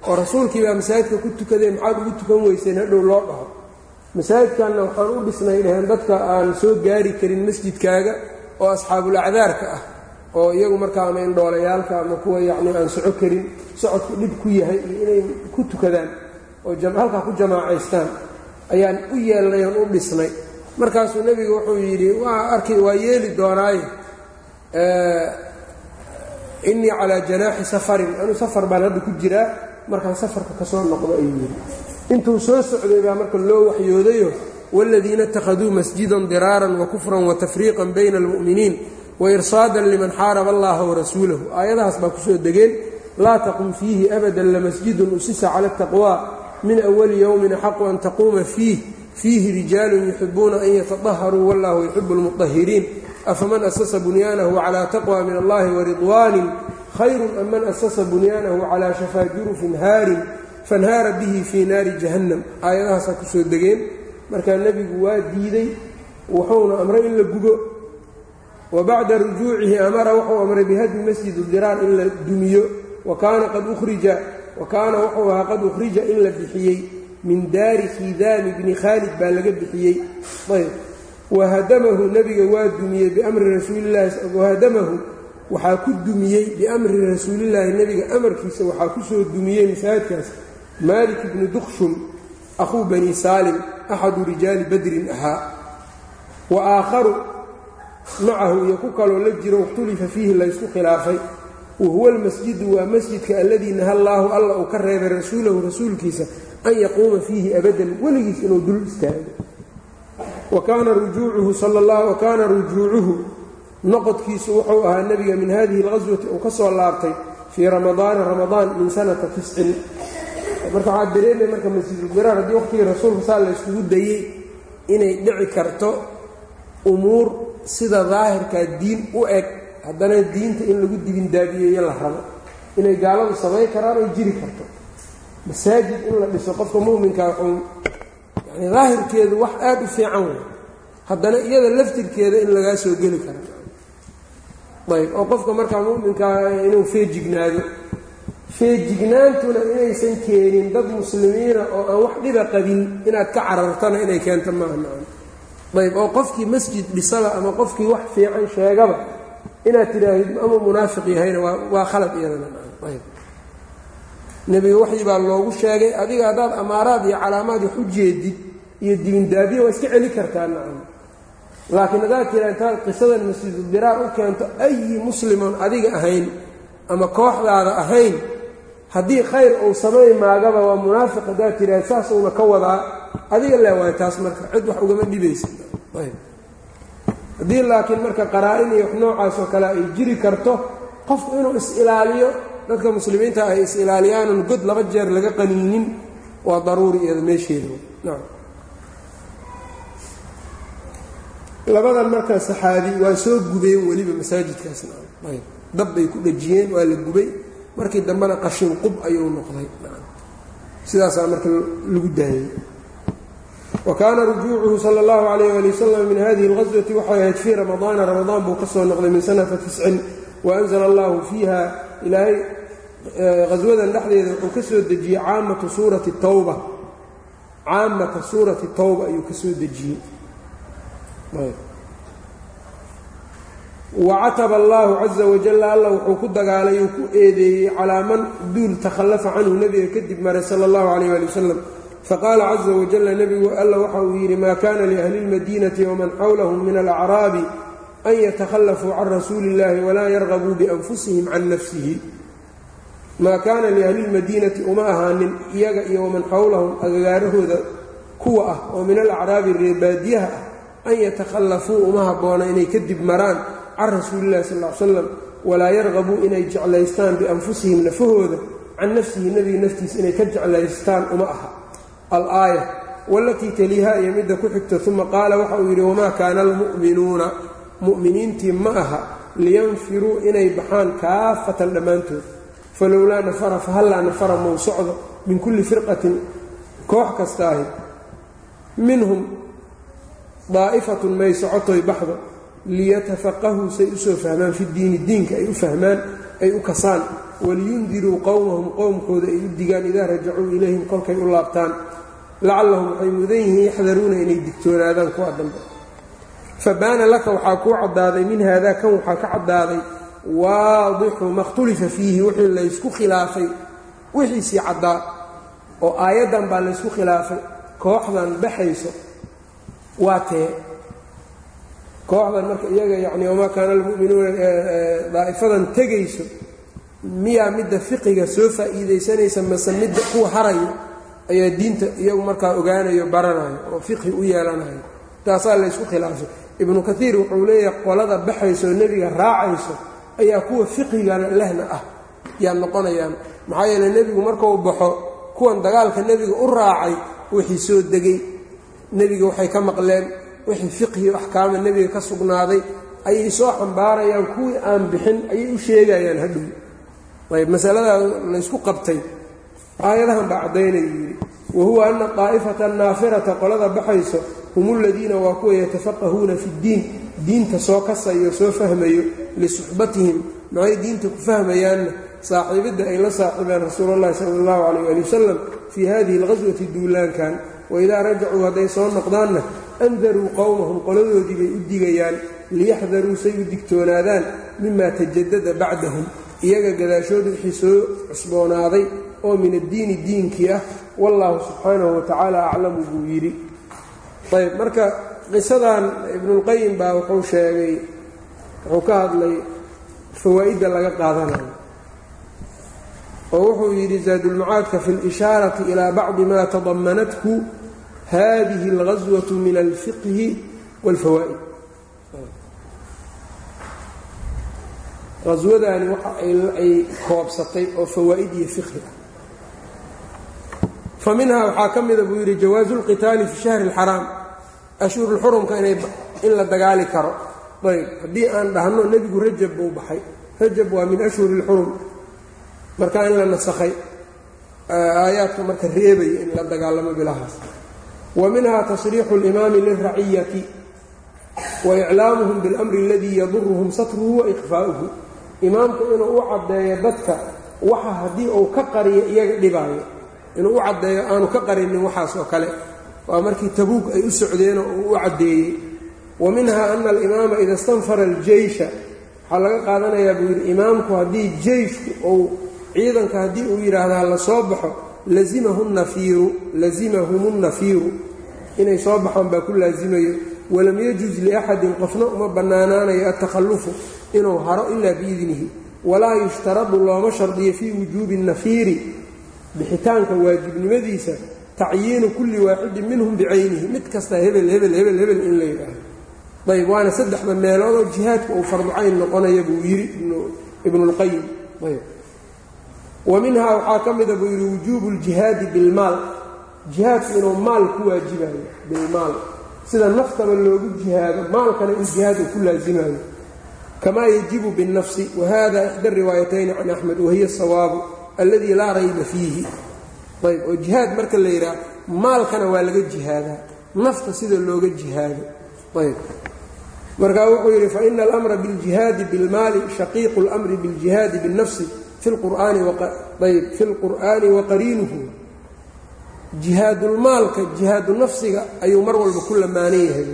oo rasuulkii baa masaajidka ku tukadeen maxaad ugu tukan weyseen hadhow loo dhaho. Masaajidkanna waxaan u dhisnay dhaheen dadka aan soo gaari karin masjidkaaga oo asxaabul acdaarka ah oo iyagu markaa ama indhoolayaalka ama kuwa yacni aan soco karin socodku dhib ku yahay iyo inay ku tukadaan oo halkaa ku jamaacaystaan ayaan u yeelnay oon u dhisnay. Markaasuu nebigu wuxuu yidhi waa arki waa yeeli doonaaye innii calaa janaaxi safarin anuu safar baan hadda ku jiraa markaan safarka ka soo noqdo ayuu yidhi. Intuu soo socday baa marka loo waxyoodayo waaladiina ittakhaduu masjidan diraaran wa kufran wa tafriiqan bayna almu'miniin wairsaadan liman xaaraba allaha warasuulahu aayadahaas baa ku soo degeen laa taqum fiihi abadan lamasjidun usisa cala ataqwa min awali yowmin axaqu an taquuma fiih fiihi rijaalun yuxibuuna an yatadaharuu wallahu yuxibu lmutahiriin afaman asasa bunyaanahu calaa taqwa min allahi waridwaanin khayrun am man asasa bunyaanahu calaa shafaa jurufin haarin fanhaara bihi fii naari jahannam aayadahaasaa ku soo degeen markaa nebigu waa diiday wuxuuna amray in la gubo wa bacda rujuucihi amara wuxuu amray bihadmi masjid diraar in la dumiyo wa kaana qad ukhrija wa kaana wuxuu ahaa qad ukhrija in la bixiyey min daari khidaami bni khaalid baa laga bixiyey ayb wahadamahu nebiga waa dumiyey biamri rasuulilahi wahadamahu waxaa ku dumiyey biamri rasuulillaahi nebiga amarkiisa waxaa ku soo dumiyey masaajidkaas maalik bni dukshum akhuu bani saalim axadu rijaali badrin ahaa wa aakharu macahu iyo ku kaloo la jiro ikhtulifa fiihi laysku khilaafay wa huwa almasjidu waa masjidka alladii naha allaahu alla uu ka reebay rasuulahu rasuulkiisa an yaquuma fiihi abadan weligiis inuu dul istaago wa kaana rujuucuhu noqodkiisu wuxuu ahaa nebiga min hadihi alqaswati uu ka soo laabtay fii ramadaana ramadaan min sanata tiscin marka waxaa dareemaya marka masjidulbiraar haddii waqtigii rasuulka saa la yskugu dayey inay dhici karto umuur sida daahirkaa diin u eg haddana diinta in lagu dibindaabiyeeyo la rabo inay gaaladu samayn karaan oy jiri karto. Masaajid in la dhiso qofka mu'minkaa wuxuu yani daahirkeedu wax aad u fiican wey haddana iyada laftirkeeda in lagaa soo geli kara ayb oo qofka markaa mu'minkaa inuu feejignaado. Feejignaantuna inaysan keenin dad muslimiina oo aan wax dhiba qabin inaad ka carartana inay keento maaha ayb oo qofkii masjid dhisaba ama qofkii wax fiican sheegaba inaad tidhaahid ama munaafiq yahayna waa khalad iyadana. Ayb nebiga waxii baa loogu sheegay adiga haddaad amaaraad iyo calaamaad wax u iyo dibindaabiya waa iska celi kartaa nacam. Laakiin haddaad tiraa intaad qisadan masjidudiraar u keento ayi muslimoon adiga ahayn ama kooxdaada ahayn haddii khayr uu samay maagaba waa munaafiq haddaad tidhaahd saas uuna ka wadaa. Adiga le waayo taas marka cid wax ugama dhibaysa haddii laakiin marka qaraa-in iyo wax noocaas oo kale ay jiri karto qofku inuu is-ilaaliyo dadka muslimiinta ay is-ilaaliyaanan god laba jeer laga qaniinin waa daruuri iyada meesheeda nacam labadan marka saxaabi waa soo gubeen weliba masaajidkaasna ayb dab bay ku dhajiyeen waa la gubay. Markii dambena qashin qub ayuu noqday. Sidaasaa marka lagu daayey. Wa kaana rujuucuhu sala allahu calayh ali wasalam min hadihi اlghaswati waxay ahayd fii ramadaana ramadaan buu ka soo noqday min sanata tiscin waanzla allahu fiiha ilaahay haswadan dhexdeeda wuxuu ka soo dejiyey caamatu suurati tawba. Caamata suurati tawba ayuu ka soo dejiyey. Wacataba allahu caza wajalla alla wuxuu ku dagaalay uu ku eedeeyey calaa man duul takhallafa canhu nebiga kadib maray sala allahu calayh ali wasalam faqaala caza wajalla nebigu alla waxa uu yidhi maa kana liahli lmadiinati waman xawlahum min alacraabi an yatakhallafuu can rasuuli illahi walaa yargabuu bianfusihim can nafsihi maa kaana liahli lmadiinati uma ahaanin iyaga iyo waman xawlahum agagaarahooda kuwa ah oo min alacraabi reebaadiyaha ah an yatakhallafuu uma habboona inay kadib maraan can rasuulillahi sal l slam walaa yarqabuu inay jeclaystaan bianfusihim nafahooda can nafsihi nebiga naftiisa inay ka jeclaystaan uma aha al-aaya walatii taliiha iyo midda ku xigta uma qaala waxa uu yidhi wamaa kaana almu'minuuna mu'miniintii ma aha liyanfiruu inay baxaan kaafatan dhammaantood. Falowlaa nafara fahallaa nafara mow socdo min kulli firqatin koox kastaahi minhum daa'ifatun may socotoy baxdo liyatafaqahuu say u soo fahmaan fi diini diinka ay u fahmaan ay u kasaan. Waliyundiruu qowmahum qowmkooda ay u digaan idaa rajacuu ilayhim kolkay u laabtaan. Lacallahum waxay mudan yihiin yaxdaruuna inay digtoonaadaan kuwa dambe fabaana laka waxaa kuu caddaaday min haadaa kan waxaa ka caddaaday waadixu makhtulifa fiihi wixii laysku khilaafay wixiisii caddaa oo aayaddan baa laysku khilaafay kooxdan baxayso waa tee. Kooxdan marka iyaga yacni wamaa kaana almu'minuuna daa'ifadan tegayso miyaa midda fiqiga soo faa'iidaysanaysa mase midda kuwa harayo ayaa diinta iyagu markaa ogaanayo baranayo oo fiqhi u yeelanayo. Taasaa laysku khilaafay ibnu kaiir wuxuu leeyahay qolada baxayso nebiga raacayso ayaa kuwa fiqhigana lehna ah. Yaa noqonayaan maxaa yeele nebigu markuu baxo kuwan dagaalka nebiga u raacay wixii soo degay. Nebiga waxay ka maqleen wixii fiqhi axkaama nebiga ka sugnaaday ayay soo xambaarayaan kuwii aan bixin ayay u sheegayaan hadhow. Ayb masaladaa laysku qabtay. Aayadahan baa caddaynayuu yidhi wa huwa ana daa'ifata naafirata qolada baxayso hum uladiina waa kuwa yatafaqahuuna fi ddiin diinta soo kasayo soo fahmayo lisuxbatihim maxay diinta ku fahmayaanna? Saaxiibidda ay la saaxiibeen rasuulullahi sala allahu calayh ali wasalam fii hadihi alqaswati duulaankan waidaa rajacuu hadday soo noqdaanna andaruu qowmahum qoladoodii bay u digayaan liyaxdaruu say u digtoonaadaan mimaa tajadada bacdahum iyaga gadaashooda wixii soo cusboonaaday oo min addiini diinkii ah wallaahu subxaanahu watacaala aclamu buu yidhi ayb marka qisadan ibnulqayim baa wuxuu sheegay wuxuu ka hadlay fawaa'idda laga qaadanayo oo wuxuu yidhi zaadulmacaadka fi اlishaarati ilaa bacdi ma tadamanathu hadihi اlgaswaةu min alfiqhi wاlfawaa'id haswadani waxa ay koobsatay oo fawaa'id iyo fiqhi ah fa minhaa waxaa ka mida buu yidhi jawaazu اlqitaali fi shahri اlxaraam ashhuru lxurumka in la dagaali karo ayb haddii aan dhahno nebigu rajab buu baxay rajab waa min ashhuri اlxurum markaa in la nasakhay aayaadka marka reebaya in la dagaalamo bilahaas wa minhaa tasriixu اlimaami lilraciyati wa iclaamuhum biاlamri aladii yaduruhum satruhu wa ikhfaa'uhu imaamku inuu u caddeeyo dadka waxa haddii uu ka qariyo iyaga dhibaayo inuu u caddeeyo aanu ka qarinin waxaas oo kale waa markii tabuug ay u socdeenoo uu u caddeeyey wa minhaa ana alimaama ida stanfara aljeysha. Waxaa laga qaadanayaa buu yidhi imaamku haddii jeyshku uu ciidanka haddii uu yidhaahdo ha la soo baxo lazimahu nafiiru lazimahum nafiiru inay soo baxaan baa ku laasimayo walam yajuz liaxadin qofna uma bannaanaanayo atakhallufu inuu haro ilaa biidnihi walaa yushtaradu looma shardiyo fii wujuubi nafiiri. Bixitaanka waajibnimadiisa tacyiinu kulli waaxidin minhum bicaynihi. Mid kasta hebel hebel hebel hebel in la yidhaaho ayb waana saddexda meeloodoo jihaadka uu farducayn noqonaya buu yidhi ibnulqayim ayb wa minhaa waxaa ka mida buu yidhi wujuubu ljihaadi bilmaal. Jihaadku inuu maal ku waajibayo bilmaal. Sida naftaba loogu jihaado maalkana in jihaad uu ku laasimayo kamaa yajibu biاnnafsi wahada ixda riwaayatayni can axmed wahiya asawaabu alladii laa rayba fiihi ayb oo jihaad marka la yidhaah maalkana waa laga jihaadaa nafta sida looga jihaado ayb markaa wuxuu yidhi faina alamra biاljihaadi bilmaali shaqiiqu اlamri biاljihaadi biاnnafsi fi lqur'aani waqariinuhu jihaadulmaalka jihaadu nafsiga ayuu mar walba ku lamaanan yahay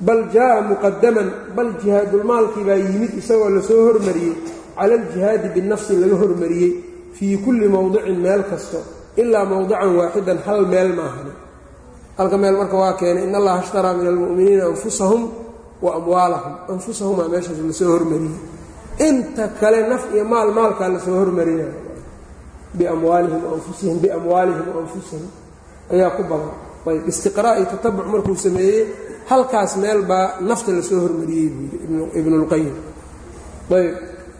bal jaa'a muqadaman bal jihaadulmaalkii baa yimid isagoo lasoo hormariyey cala aljihaadi binafsi laga hormariyey fii kulli mowdicin meel kasto ilaa mowdican waaxidan hal meel maahan halka meel marka waa keenay in allaha ashtaraa min almu'miniina anfusahum wa amwaalahum anfusahumaa meeshaas la soo hormariyey inta kale naf iyo maal maalkaa la soo hormarinaya biamwaalihim anfusihim biamwaalihim anfusihim ayaa ku badan ayb istiqraa' iyo tatabuc markuu sameeyey halkaas meel baa nafta la soo hormariyey buu yidhi ibnulqayim ayb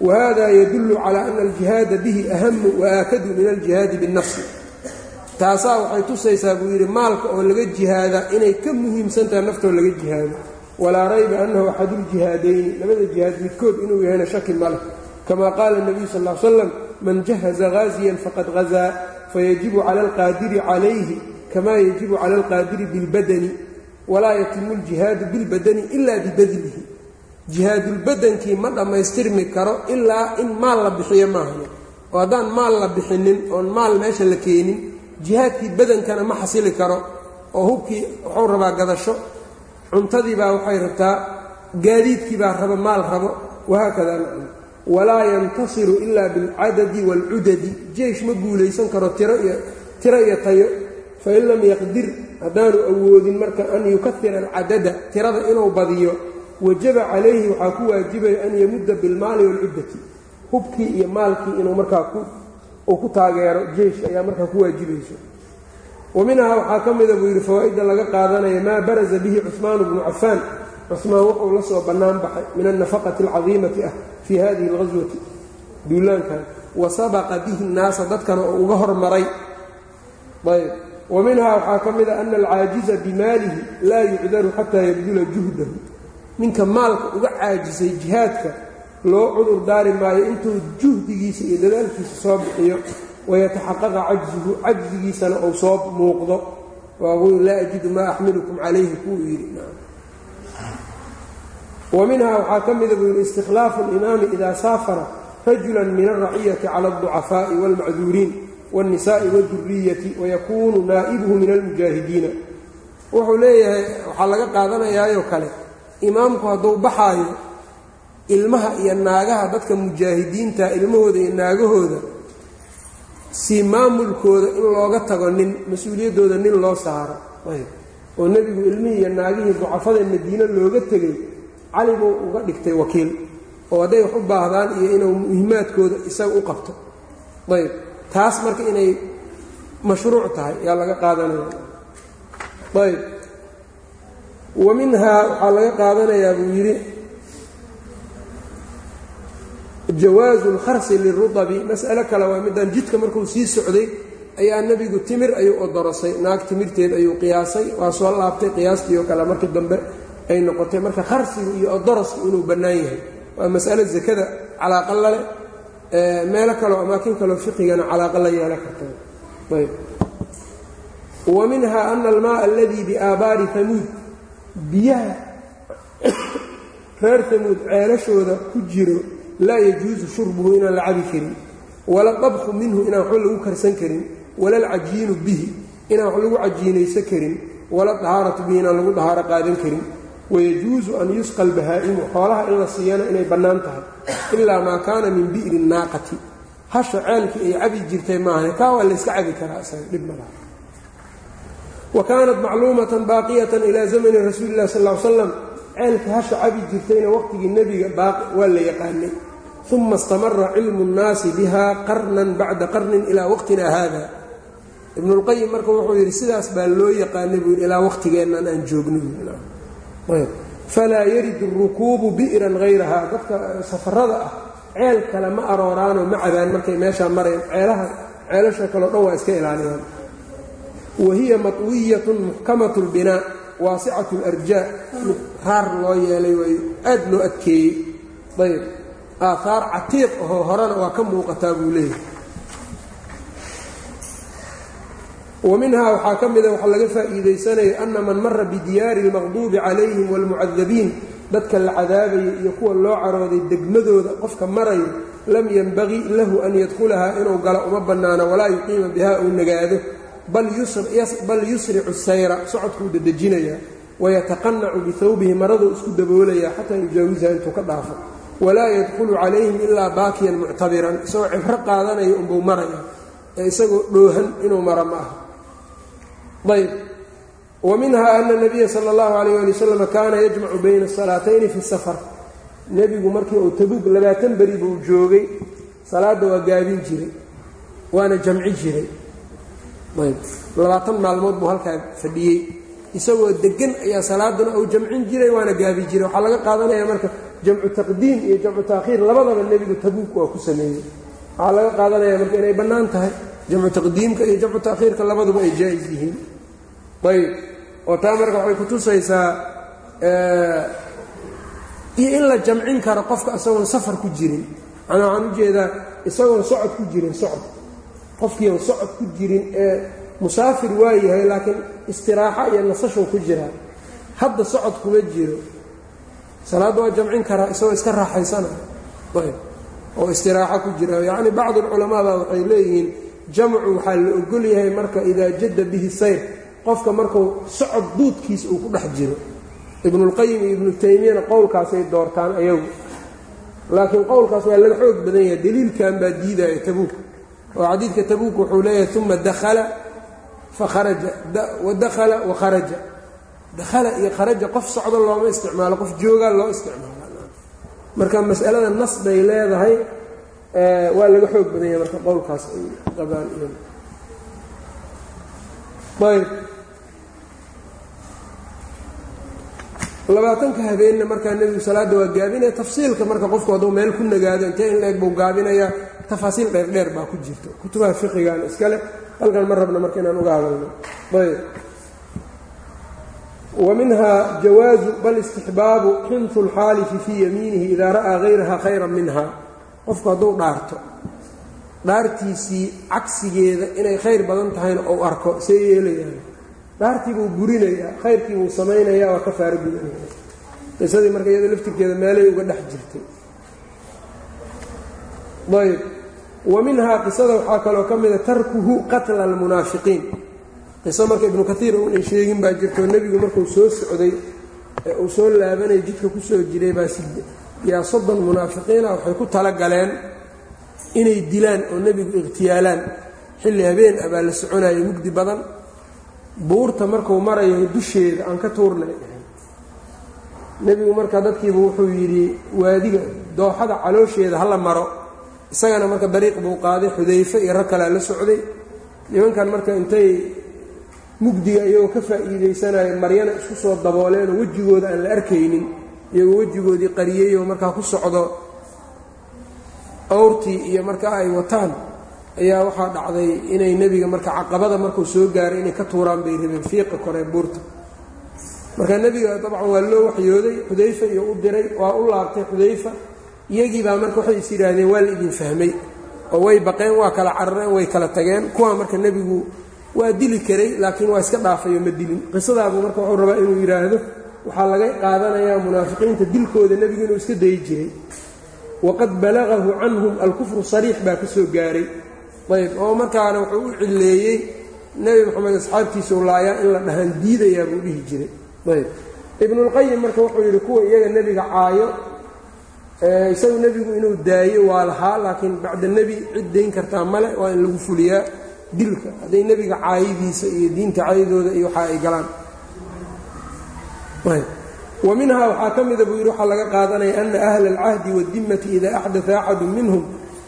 wahada yadullu calaa ana aljihaada bihi ahamu waaakadu min aljihaadi binnafsi taasaa waxay tusaysaa buu yidhi maalka oo laga jihaadaa inay ka muhiimsan tahay naftoo laga jihaado. Walaa rayba annahu axaduljihaadayni labada jihaad midkood inuu yahayna shaki ma leh. Kama qaala nebiyu sal l slam man jahaza haaziyan faqad hazaa fayajibu cala alqaadiri calayhi kama yajibu cala alqaadiri bilbadani walaa yatimu ljihaadu bilbadani ila bibadlihi jihaadulbadankii ma dhammaystirmi karo ilaa in maal la bixiyo maahane oo haddaan maal la bixinin oon maal meesha la keenin jihaadkii badankana ma xasili karo oo hubkii wuxuu rabaa gadasho. Cuntadii baa waxay rabtaa gaadiidkii baa raba maal rabo. Wahaakada nacam walaa yantasiru ilaa bilcadadi waalcudadi jeish ma guulaysan karo tiro iyo tayo. Fain lam yaqdir haddaanu awoodin marka an yukahira alcadada tirada inuu badiyo. Wajaba calayhi waxaa ku waajibaya an yamudda bilmaali waalcuddati hubkii iyo maalkii inuu markaa uu ku taageero jeish ayaa markaa ku waajibayso wa waxaa ka mida buu yidhi fawaa'idda laga qaadanaya maa baraza bihi cuhmaanu bnu cafaan. Cuhmaan wuxuu la soo bannaan baxay min alnafaqati alcadiimati ah fii hadihi alghaswati duulaankan. Wa sabaqa bihi nnaasa dadkana oo uga hormaray. Ayb wa minhaa waxaa ka mida ana alcaajiza bimaalihi laa yucdaru xataa yabdula juhdahu. Ninka maalka uga caajisay jihaadka loo cudur daari maayo intuu juhdigiisa iyo dadaalkiisa soo bixiyo wayataxaqaqa cajzuhu cajzigiisana uu soo muuqdo. Waaquul laa ajidu maa axmilukum calayhi kuu yidhi. Wa minhaa waxaa ka mida buu yidhi istikhlaafu alimaami idaa saafara rajulan min alraciyati cala alducafaa'i waalmacduuriin waاlnisa'i waاduriyati wayakuunu naa'ibuhu min almujaahidiina. Wuxuu leeyahay waxaa laga qaadanayaayoo kale imaamku hadduu baxaayo ilmaha iyo naagaha dadka mujaahidiinta ilmahooda iyo naagahooda si maamulkooda in looga tago nin mas'uuliyaddooda nin loo saaro. Oo nebigu ilmihii iyo naagihii ducafada madiine looga tegay cali buu uga dhigtay wakiil. Oo hadday wax u baahdaan iyo inuu muhimaadkooda isaga u qabto. Ayb taas marka inay mashruuc tahay yaa laga qaadanaya. Ayb wa minhaa waxaa laga qaadanayaa buu yidhi jawaazu lkharsi lirudabi mas'alo kale waa midaan jidka markuu sii socday ayaa nebigu timir ayuu odorosay naag timirteed ayuu qiyaasay waa soo laabtay qiyaastii oo kale markii dambe ay noqotay. Marka kharsigu iyo odorosku inuu bannaan yahay waa mas'alo zakada calaaqa lale meelo kaleo amaakin kaleo fiqigana calaaqa la yeelo karta. Ayb. Wa minha ana almaaa aladii biaabaari hamuud biyaha <coughs> reer hamuud ceelashooda ku jiro laa yajuusu shurbuhu inaan la cabi karin wala dabkhu minhu inaan waxba lagu karsan karin wala alcajiinu bihi inaan wax lagu cajiinayso karin wala dahaaratu bihi inaan lagu dahaaro qaadan karin. Wayajuusu an yusqa albahaa'imu xoolaha in la siiyana inay bannaan tahay ilaa maa kaana min bi'ri naaqati. Hasha ceelkii ay cabi jirtay maahane kaa waa layska cabi karaa isaga dhib malaha wa kaanat macluumatan baaqiyatan ilaa zamani rasuuli illahi sal l slam ceelka hasha cabi jirtayna waqtigii nebiga waa la yaqaanay. Uma istamara cilmu اnnaasi biha qarnan bacda qarnin ilaa waqtina hada ibnulqayim marka wuxuu yidhi sidaas baa loo yaqaanay buu yidhi ilaa waqtigeennan aan joogno falaa yarid rukuubu bi'ran hayraha dadka safarada ah ceel kale ma arooraanoo ma cabaan markay meeshaa marayan ceelaha ceelasha kaleo dhan waa iska ilaaliyaan. Wa hiya matwiyatun muxkamatu lbinaa waasicatu larjaa mid raar loo yeelay way aad loo adkeeyey. Ayb aahaar catiiq ahoo horena waa ka muuqataa buu leeyahay. Wa minhaa waxaa ka mida waxaa laga faa'iidaysanaya ana man mara bidiyaari اlmaqduubi calayhim wاlmucadabiin dadka la cadaabaya iyo kuwa loo carooday degmadooda qofka marayo lam yenbagii lahu an yadkhulahaa inuu galo uma bannaano walaa yuqiima biha uu nagaado bal yusricu sayra socodkuu dedejinayaa wayataqanacu bihawbihi maraduu isku daboolayaa xataa yujaawisaha intuu ka dhaafo. Walaa yadkhulu calayhim ilaa baakiyan muctabiran isagoo cibro qaadanaya unbuu maraya ee isagoo dhoohan inuu mara ma aha. Ayb wa minha ana nabiya sala allahu alayh ali wasalam kaana yajmacu bayna asalaatayni fi safar. Nebigu markii uu tabuug labaatan beri buu joogay salaadda waa gaabin jiray waana jamci jiray labaatan maalmood buu halkaa fadhiyey. Isagoo degan ayaa salaaduna uu jamcin jiray waana gaabi jiray. Waxaa laga qaadanaya marka jamcu taqdiim iyo jamcu taakhiir labadaba nebigu tabuug waa ku sameeyey. Waxaa laga qaadanaya marka inay bannaan tahay. Jamcu taqdiimka iyo jamcu taakhiirka labaduba ay jaa-is yihiin. Ayb. Oo taa marka waxay kutusaysaa iyo in la jamcin karo qofka isagoon safar ku jirin. Manaa waxaan u jeedaa isagoon socod ku jirin socod qofkiion socod ku jirin ee musaafir waa yahay laakiin istiraaxo iyo nasashow ku jiraa hadda socod kuma jiro. Salaadda waa jamcin karaa isagoo iska raaxaysana. Ayb. Oo istiraaxo ku jira. Yacni bacd alculamaa baa waxay leeyihiin jamcu waxaa la ogol yahay marka idaa jadda bihi sayr qofka markuu socod duudkiisa uu ku dhex jiro. Ibnulqayim iyo ibnu taymiyana qowlkaasay doortaan ayagu. Laakiin qowlkaas waa laga xoog badan yahay daliilkan baa diidaya tabuuk oo xadiidka tabuuk wuxuu leeyahay uma dakhala fakharaja wadakhala wa kharaja. Dakhala iyo kharaja qof socdo looma isticmaalo qof joogaa loo isticmaala marka masalada nas bay leedahay waa laga xoog badan yahay marka qowlkaas ay qabaan ayb labaatanka habeenna markaa nebigu salaadda waa gaabinaya tafsiilka marka qofku hadduu meel ku nagaado intee in la-eg buu gaabinayaa tafaasiil dheerdheer baa ku jirta kutubaha fiqigan iskale halkan ma rabna marka inaan uga hadalno ayb wa minha jawaazu bal istixbaabu xinfu lxaalifi fii yamiinihi idaa ra'aa hayraha khayran minha. Qofku hadduu dhaarto dhaartiisii cagsigeeda inay khayr badan tahayna ou arko see yeelayaan dhaartii buu burinayaa khayrkii buu samaynayaa waa ka faaro gudanaya qisadii marka iyado laftirkeeda meelay uga dhex jirtay. Ayb wa minhaa qisada waxaa kaloo ka mida tarkuhu qatla almunaafiqiin. Qiso marka ibnu kaiir unan sheegin baa jirtoo nebigu markuu soo socday ee uu soo laabanaya jidka ku soo jiray baa yaa soddon munaafiqiina waxay ku tala galeen inay dilaan oo nebigu ikhtiyaalaan xilli habeen ah baa la soconayo mugdi badan buurta markuu marayo dusheeda aan ka tuurnay nebigu marka dadkiiba wuxuu yidhi waadiga dooxada caloosheeda hala maro. Isagana marka dariiq buu qaaday xudayfe iyo rag kalea la socday. Nimankan marka intay mugdiga iyagoo ka faa'iidaysanayo maryana isku soo dabooleenoo wejigooda aan la arkaynin iyagoo wejigoodii qariyey oo markaa ku socdo awrtii iyo markaa ay wataan ayaa waxaa dhacday inay nebiga marka caqabada markuu soo gaaray inay ka tuuraan bay rabeen fiiqa koree buurta. Marka nebiga dabcan waa loo waxyooday xudayfa iyo u diray waa u laabtay xudayfa. Iyagii baa marka waxay is yidhaahdeen waa la idin fahmay oo way baqeen waa kala carareen way kala tageen. Kuwa marka nebigu waa dili karay laakiin waa iska dhaafayo ma dilin. Qisadaabuu marka wuxuu rabaa inuu yidhaahdo waxaa laga qaadanayaa munaafiqiinta dilkooda nebigu inuu iska dayi jiray. Waqad balagahu canhum alkufru sariix baa ka soo gaaray ayb oo markaana wuxuu u cilleeyey nebi moxamed asxaabtiisau laayaa in la dhahaan diidayaa buu dhihi jiray. Ayb. Ibnulqayim marka wuxuu yidhi kuwa iyaga nebiga caayo isagu nebigu inuu daayo waa lahaa laakiin bacda nebi cid dayn kartaa male waa in lagu fuliyaa dilka. Hadday nebiga caayidiisa iyo diinta caayidooda iyo waxa ay galaan. Wa minhaa waxaa ka mida buu yidhi waxaa laga qaadanaya ana ahla alcahdi waadimmati ida axdaa axadu minhum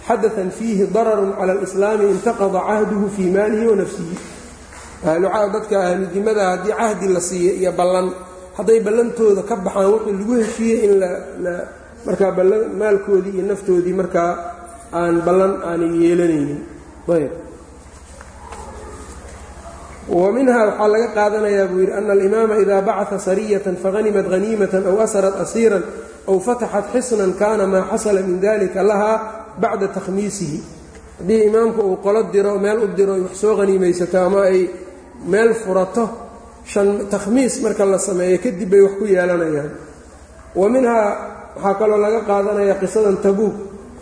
xadaan fiihi dararun cala alislaami intaqada cahduhu fii maalihi wa nafsihi dadka ahludimada haddii cahdi la siiya iyo ballan hadday ballantooda ka baxaan wuxuu lagu heshiiyey in markaa maalkoodii iyo naftoodii markaa aan ballan aanay yeelanaynin ayb wa minhaa waxaa laga qaadanayaa buu yidhi ana alimaama ida bacata sariyatan faghanimat haniimatan aw asarat asiiran aw fataxat xisnan kana maa xasala min dalika lahaa bacda takhmiisihi. Haddii imaamku uu qolo diro meel u diro wax soo haniimaysato ama ay meel furato takhmiis marka la sameeyo kadib bay wax ku yeelanayaan. Wa minhaa waxaa kaloo laga qaadanaya qisadan tabuuk.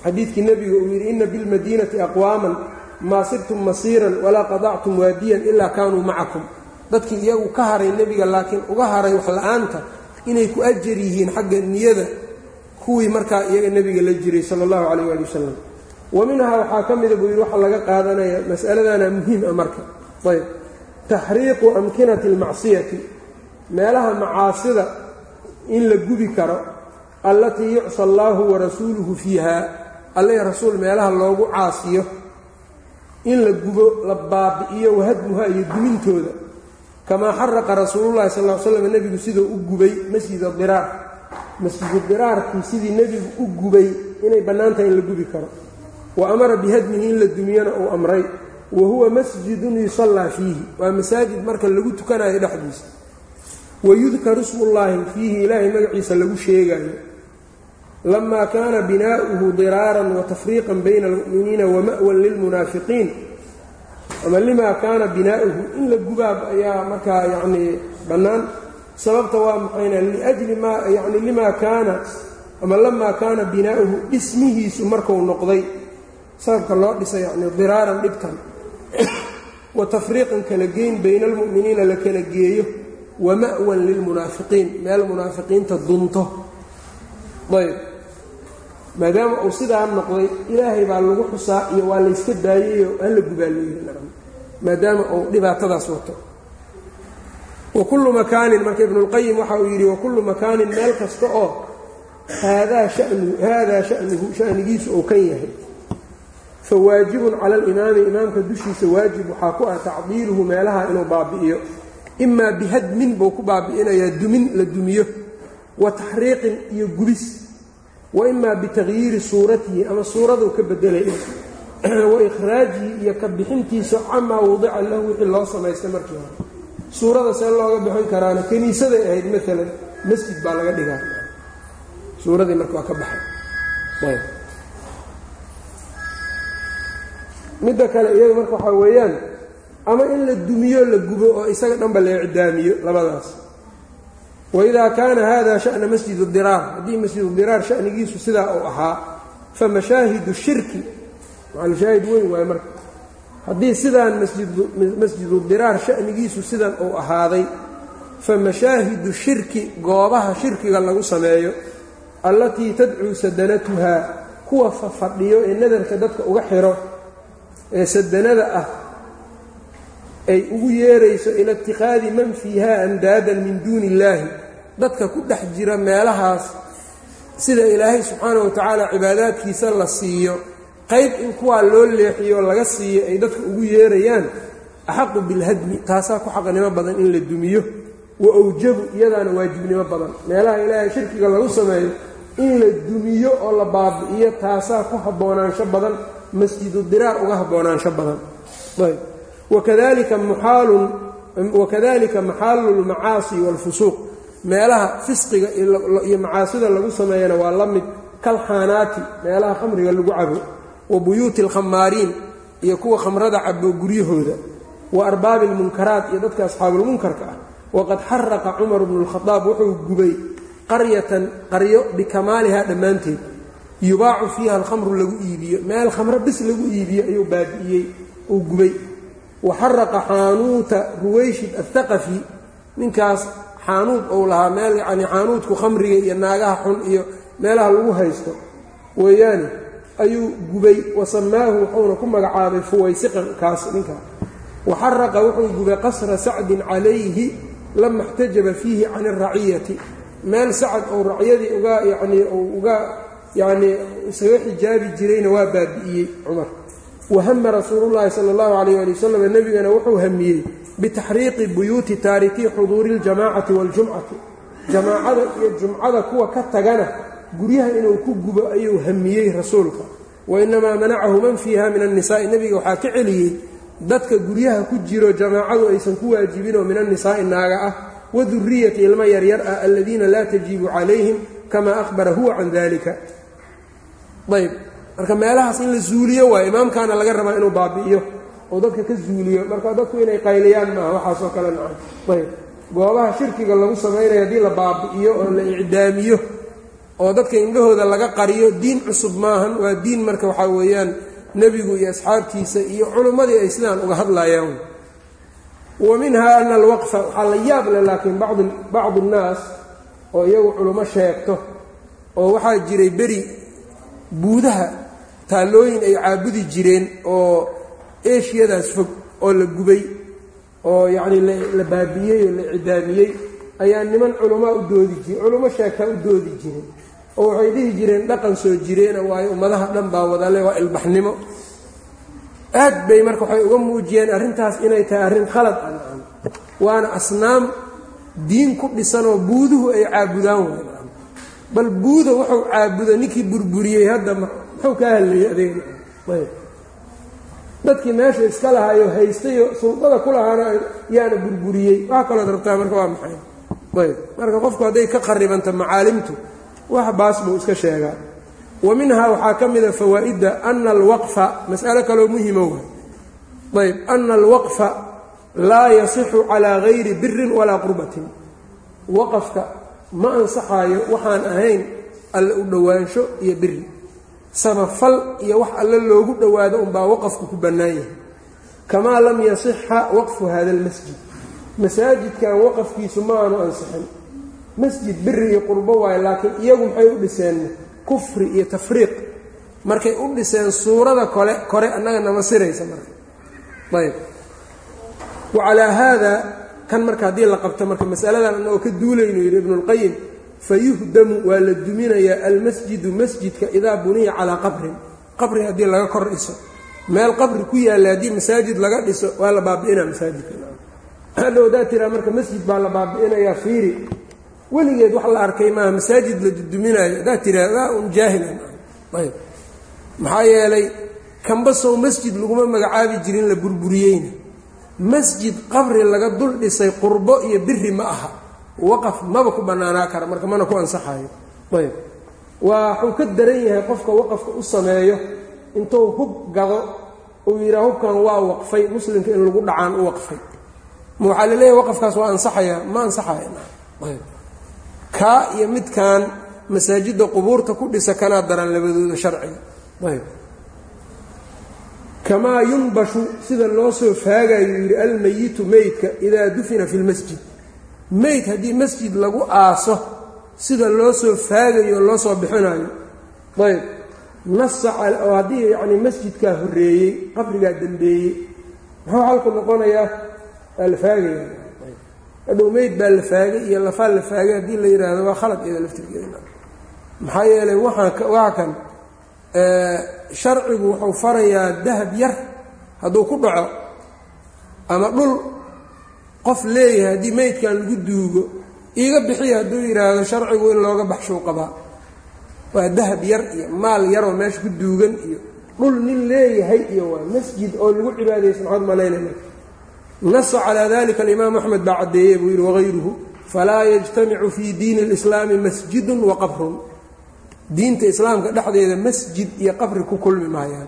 Xadiidkii nebiga uu yidhi ina bilmadiinati aqwaaman maa sirtum masiiran walaa qadactum waadiyan ilaa kaanuu macakum. Dadkii iyagu ka haray nebiga laakiin uga haray wax la'aanta inay ku ajar yihiin xagga niyada kuwii markaa iyaga nebiga la jiray sala allahu calayh waali wasalam wa minhaa waxaa ka mida buu yidhi waxaa laga qaadanaya masaladana muhiim ah marka. Ayb taxriiqu amkinati almacsiyati meelaha macaasida in la gubi karo allatii yucsa allaahu warasuuluhu fiiha alle rasuul meelaha loogu caasiyo. In la gubo la baabi'iyo wahadmuha iyo gumintooda kamaa xaraqa rasuulullahi sal l slam nebigu siduu u gubay masjida diraar masjidu diraarkii sidii nebigu u gubay inay bannaantahay in la gubi karo. Wa amara bihadmihi in la dumiyana uu amray. Wa huwa masjidun yusallaa fiihi. Waa masaajid marka lagu tukanayo dhexdiisa. Wayudkaru smullaahi fiihi ilaahay magaciisa lagu sheegayo lamaa kaana binaa'uhu diraaran wa tafriiqan bayna almu'miniina wama'wan lilmunaafiqiin. Ama limaa kaana binaa'uhu in la gubaab ayaa markaa yacnii bannaan sababta waa maxayna liajli maa yacni limaa kaana ama lamaa kaana binaa'uhu dhismihiisu marku noqday. Sababka loo dhisay yacni diraaran dhibkan. <coughs> Wa tafriiqan kala geyn bayna almu'miniina la kala geeyo. Wa ma'wan lilmunaafiqiin meel munaafiqiinta dunto. Ayb maadaama uu sidaa noqday ilaahay baa lagu xusaa iyo waa layska daayayoo hala gubaa leeyihi maadaama uu dhibaatadaas wato wa kullu makaanin marka ibnulqayim waxa uu yidhi wa kullu makaanin meel kasta oo haadaa shanu haadaa sha'nuhu sha'nigiisu uu kan yahay. Fa waajibun cala alimaami imaamka dushiisa waajib waxaa ku ah tacdiiluhu meelaha inuu baabi'iyo. Imaa bihadmin buu ku baabi'inayaa dumin la dumiyo. Wa taxriiqin iyo gubis. Wa imaa bitagyiiri suuratihi ama suuraduu ka bedelay. <clears throat> Wa ikhraajihi iyo ka bixintiisa camaa wadica lahu wixii loo samaystay markii hore suurada see looga bixin karaana kiniisaday ahayd maalan masjid baa laga dhigaa. Suuradii marka waa ka baxay. Midda kale iyadu marka waxaa weeyaan ama in la dumiyo la gubo oo isaga dhanba la icdaamiyo labadaas. Waidaa kaana hada sha'na masjidu diraar haddii masjidu diraar sha'nigiisu sidaa uu ahaa fa mashaahidu shirki. Macalshaahid weyn waaye marka haddii sidaan masjidu diraar sha'nigiisu sidan uu ahaaday fa mashaahidu shirki goobaha shirkiga lagu sameeyo allatii tadcuu sadanatuhaa kuwa fafadhiyo ee nadarka dadka uga xiro ee sadanada ah ay ugu yeerayso ila ittikhaadi man fiiha andaadan min duuni illaahi dadka ku dhex jira meelahaas sida ilaahay subxaana wa tacaala cibaadaadkiisa la siiyo qayb in kuwaa loo leexiyo laga siiyo ay dadka ugu yeerayaan axaqu bilhadmi taasaa ku xaqnimo badan in la dumiyo. Wa awjabu iyadaana waajibnimo badan. Meelaha ilaahay shirkiga lagu sameeyo in la dumiyo oo la baabi'iyo taasaa ku haboonaansho badan. Masjidu diraar uga haboonaansho badan. Wakadalika maxaalu lmacaasi waalfusuuq meelaha fisqiga iyo macaasida lagu sameeyana waa la mid. Kalxaanaati meelaha khamriga lagu cabo wa buyuuti alkhamaariin iyo kuwa khamrada cabo guryahooda wa arbaabi almunkaraat iyo dadka asxaabulmunkarka ah waqad xaraqa cumar bnu lkhadaab wuxuu gubay qaryatan qaryo bikamaalihaa dhammaanteed. Yubaacu fiiha alkhamru lagu iibiyo meel khamro bis lagu iibiyo ayuu baabi'iyey uu gubay. Wa xaraqa xaanuuta ruwayshid athaqafi ninkaas xaanuud ou lahaa meel yacnii xaanuudku khamriga iyo naagaha xun iyo meelaha lagu haysto weeyaane ayuu gubay wasamaahu wuxuuna ku magacaabay fuwaysiqan kaas ninkaa waxaraqa wuxuu gubay qasra sacdin calayhi lama xtajaba fiihi can araciyati meel sacad ou racyadii uga yanii uga yanii isaga xijaabi jirayna waa baabi'iyey cumar. Wahama rasuulullaahi sala allahu calayh ali wasalam nebigana wuxuu hamiyey bitaxriiqi buyuuti taarikii xuduuri ljamaacati waaljumcati jamaacada iyo jumcada kuwa ka tagana guryaha inuu ku gubo ayuu hamiyey rasuulka. Wainamaa manacahu man fiiha min annisaa'i nebiga waxaa ka celiyey dadka guryaha ku jiro jamaacadu aysan ku waajibinoo min annisaa'i naaga ah waduriyati ilmo yaryar ah aladiina laa tajibu calayhim kamaa ahbara huwa can dalika ayb marka meelahaas in la zuuliyo waayo imaamkaana laga rabaa inuu baabi'iyo oo dadka ka zuuliyo. Marka dadku inay qayliyaan maaha waxaasoo kale nacan ayb goobaha shirkiga lagu samaynayo haddii la baabi'iyo oo la icdaamiyo oo dadka indhahooda laga qariyo diin cusub maahan waa diin marka waxaa weeyaan nebigu iyo asxaabtiisa iyo culummadii ay sidaan uga hadlayaan. Wa minhaa ana alwaqfa waxaa la yaab leh laakiin bacdu nnaas oo iyagu culummo sheegto oo waxaa jiray beri buudaha taallooyin ay caabudi jireen oo eeshiyadaas fog oo la gubay oo yacnii la baabi'iyey oo la cidaamiyey ayaa niman culummaa u doodi jire culummo sheegtaa u doodi jireen oo waxay dhihi jireen dhaqan soo jireena waayo ummadaha dhan baa wadale waa ilbaxnimo. Aad bay marka waxay uga muujiyeen arrintaas inay tahay arrin khalad. Ah waana asnaam diin ku dhisanoo buuduhu ay caabudaan way. Nacam bal buuda wuxuu caabudo ninkii burburiyey hadda muxuu kaa hadleeyey adeeg dadkii meesha iska lahaayo haystayo sulqada ku lahaana yaana burburiyey. Wax kalood rabtaa marka waa maxay? Ayb marka qofku hadday ka qaribanta macaalimtu wax baas buu iska sheegaa. Wa minhaa waxaa ka mida fawaa'idda ana alwaqfa mas'alo kaloo muhimo wa ayb ana alwaqfa laa yasixu calaa gayri birin walaa qurbatin. Waqafka ma ansaxaayo waxaan ahayn alle u dhowaansho iyo biri samafal iyo wax alle loogu dhowaado unbaa waqafku ku bannaan yahay. Kamaa lam yasixa waqfu hada almasjid masaajidkan waqafkiisu ma aanu ansixin masjid biri iyo qurbo waayo laakiin iyagu maxay u dhiseen kufri iyo tafriiq? Markay u dhiseen suurada kole kore annaga nama siraysa marka. Ayb wa calaa haada kan marka haddii la qabto marka masaladan annagoo ka duulaynu yidhi ibnuulqayim fayuhdamu waa la duminayaa almasjidu masjidka idaa buniya calaa qabrin. Qabri haddii laga kor dhiso. Meel qabri ku yaalla haddii masaajid laga dhiso waa la baabi'inaa masaajidka hadhowdaa tiraa marka masjid baa la baabi'inayaa fiiri weligeed wax la arkay maaha masaajid la duduminaayo haddaad tiraahdaa un jaahilan ayb maxaa yeelay kambasow masjid laguma magacaabi jirin la burburiyeyna. Masjid qabri laga dul dhisay qurbo iyo biri ma aha. Waqaf maba ku bannaanaa kara marka mana ku ansaxayo ayb waxuu ka daran yahay qofka waqafka u sameeyo intuu hub gado uu yidhaha hubkan waa waqfay muslimka in lagu dhacaan u waqfay. Ma waxaa la leeyahay waqafkaas waa ansaxayaa ma ansaxaya ayb kaa iyo midkan masaajidda qubuurta ku dhisa kanaa daran labadooda sharciga ayb. Kamaa yunbashu sida loo soo faagayo yidhi almayitu meydka idaa dufina fi lmasjid meyd haddii masjid lagu aaso sida loo soo faagayo loo soo bixinayo ayb. Nasa oo haddii yacni masjidkaa horreeyey qabrigaa dembeeyey muxuu halku noqonayaa? Waa la faagaya hadhow meyd baa la faagay iyo lafaa la faagay haddii la yidhaahdo waa khalad iyada laftirkeeda maxaa yeelay waaa kan sharcigu wuxuu farayaa dahab yar hadduu ku dhaco ama dhul qof leeyahay haddii meydkan lagu duugo iiga bixiya hadduu yidhaahdo sharcigu in looga baxshuu qabaa. Waa dahab yar iyo maal yaroo meesha ku duugan iyo dhul nin leeyahay iyo waa masjid oo lagu cibaadaysa maxaad malaynayna nasa calaa dalika alimaam axmed baa caddeeyey buu yidhi wagayruhu falaa yajtamicu fii diini اlislaami masjidun wa qabrun diinta islaamka dhexdeeda masjid iyo qabri ku kulmi maayaan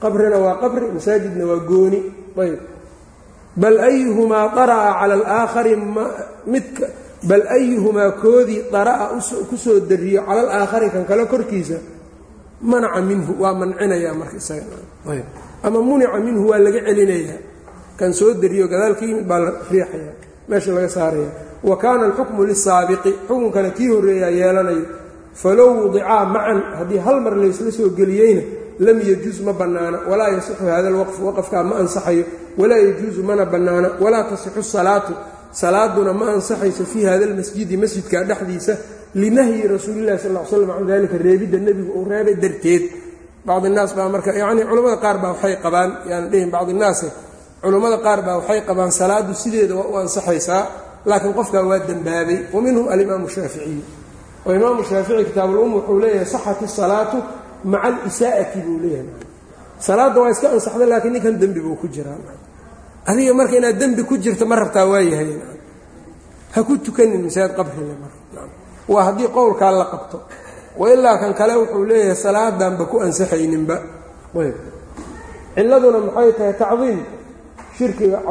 qabrina waa qabri masaajidna waa gooni ayb bal ayuhumaa dara'a cala alaakhari midka bal ayuhumaa koodii dara'a ku soo dariyo cala alaakhari kan kale korkiisa manaca minhu waa mancinayaa marka isaga ama munica minhu waa laga celinayaa kan soo dariyo gadaal ka yimid baa la riixaya meesha laga saaraya. Wa kaana alxukmu lisaabiqi xukunkana kii horreeyaa yeelanayo. Falow wudicaa macan haddii hal mar laysla soo geliyeyna lam yajuuz ma bannaana walaa yasixu hada alwaqfu waqafkaa ma ansaxayo. Walaa yajuusu mana bannaana walaa tasixu salaatu salaaduna ma ansaxayso fii hada almasjidi masjidka dhexdiisa linahyi rasuulillahi sal l slam can dalika reebidda nebigu uu reebay darteed. Bacd innaas baa marka yacnii culammada qaar baa waxay qabaan yaana dhihin bacd innaase culammada qaar baa waxay qabaan salaadu sideeda waa u ansaxaysaa laakiin qofkaa waa dembaabay wa minhum alimaamu shaaficiyu oo imaamu shaafici kitaabulum wuxuu leeyahay saxat isalaatu maca alisaa'ati buu leeyahay. Salaadda waa iska ansaxda laakiin ninkan dembi buu ku jiraa. Adiga marka inaad dembi ku jirta ma rabtaa waayahay ha ku tukanin masaajid qabriga waa haddii qowlkaa la qabto. Wailaa kan kale wuxuu leeyahay salaadanba ku ansaxayninba. Ayb ciladuna maxay tahay tacdiim shirkiga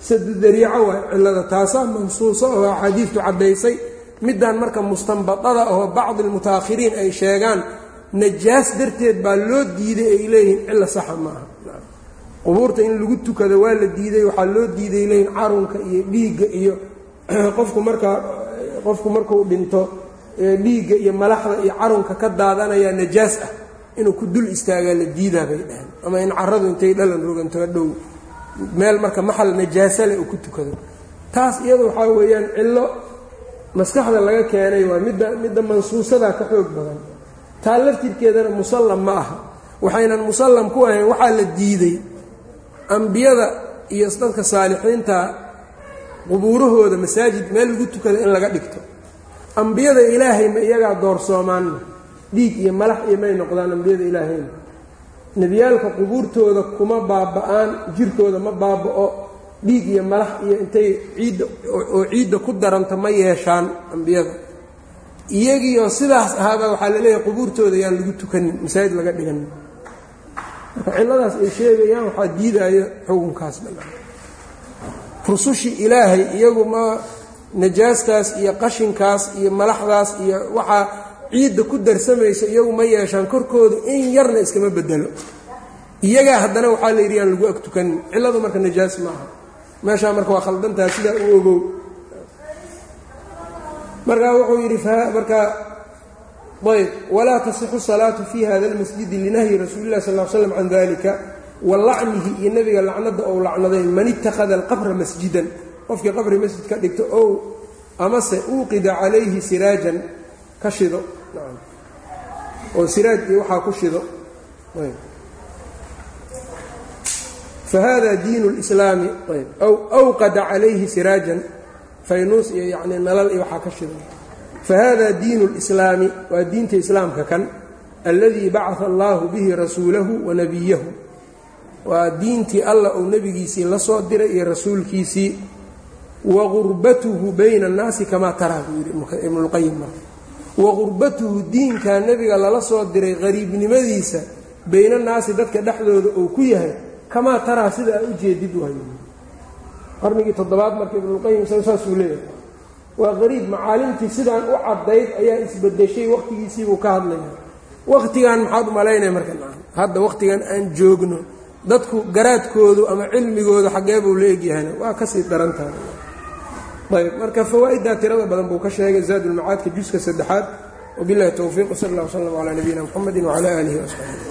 sadudariico waay cilada taasaa mansuuso oo axaadiidtu caddaysay. Middan marka mustanbadada oo bacdi almutaakhiriin ay sheegaan najaas darteed baa loo diiday ay leeyihiin cilo saxa maaha. Qubuurta in lagu tukado waa la diiday waxaa loo diiday leeyihiin carunka iyo dhiigga iyo <clears throat> qofku markaa qofku markuu dhinto dhiigga iyo malaxda iyo carunka ka daadanaya najaas ah. Inuu ku dul istaagaa la diidaa bay dhaheen ama in caradu intay dhalan roganto dhow meel marka maxal najaasale uu ku tukado. Taas iyada waxaa weeyaan cillo maskaxda laga keenay waa midda midda mansuusadaa ka xoog badan. Taa laftirkeedana musallam ma aha. Waxaynan musallam ku ahayn waxaa la diiday ambiyada iyo dadka saalixiinta qubuurahooda masaajid meel lagu tukado in laga dhigto. Ambiyada ilaahay ma iyagaa doorsoomaanna dhiig iyo malax iyo may noqdaan ambiyada ilaahayna nebiyaalka qubuurtooda kuma baaba'aan jirkooda ma baaba'o dhiig iyo malax iyo intay ciidda oo ciidda ku daranto ma yeeshaan ambiyada. Iyagiioo sidaas ahaabaa waxaa la leeyahay qubuurtooda yaan lagu tukanin masaajid laga dhiganin. Marka cilladaas ay sheegayaan waxaa diidaayo xukunkaas rusushii ilaahay iyagu ma najaastaas iyo qashinkaas iyo malaxdaas iyo waxaa ciidda ku darsamaysa iyagu ma yeeshaan korkooda in yarna iskama bedelo iyagaa haddana waxaa la yidhi yaan lagu ag tukanin cilladu marka najaas maaha. Meeshaa marka waa khaldantaha sidaa u ogow. Markaa wuxuu yidhi markaa ayb walaa tasixu salaatu fi hada اlmasjidi linahyi rasuuli sal l slam can dalika wa iyo nebiga lacnada ou lacnaday man ittakhada alqabra masjidan. Qofkii qabri masjid ka dhigto ow amase uuqida calayhi siraajan ka shido oo siraaj iyo waxaa ku shido. Fahada diin اlislaami aw awqada calayhi siraajan faynuus iyo yani nalal iyo waxaa ka shido. Fahada diin اlislaami waa diinta islaamka kan alladii bacaa allahu bihi rasuulahu wa nabiyahu. Waa diintii allah uu nebigiisii la diray iyo rasuulkiisii. Wa gurbatuhu bayna annaasi kamaa taraa buu yidhi ibnulqayim marka wa gurbatuhu diinkaa nebiga lala soo diray qariibnimadiisa baynannaasi dadka dhexdooda uu ku yahay kamaa taraa sida aa u jeedid waayo qarnigii toddobaad marka ibnulqayim isaga saasuu leeyahay waa qariib macaalimtii sidaan u caddayd ayaa isbedeshay wakhtigiisiibuu ka hadlaya wakhtigan maxaad u malaynaya marka hadda wakhtigan aan joogno dadku garaadkoodu ama cilmigoodu xaggee buu la egyahayna waa ka sii darantahay ayb marka fawaa'iddaa tirada badan buu ka sheegay zaadulmacaadka juska saddexaad. Wabilahi towfiiq wsal allah wslam calaa nabiyina mxamedi wcala aalihi wasaxbi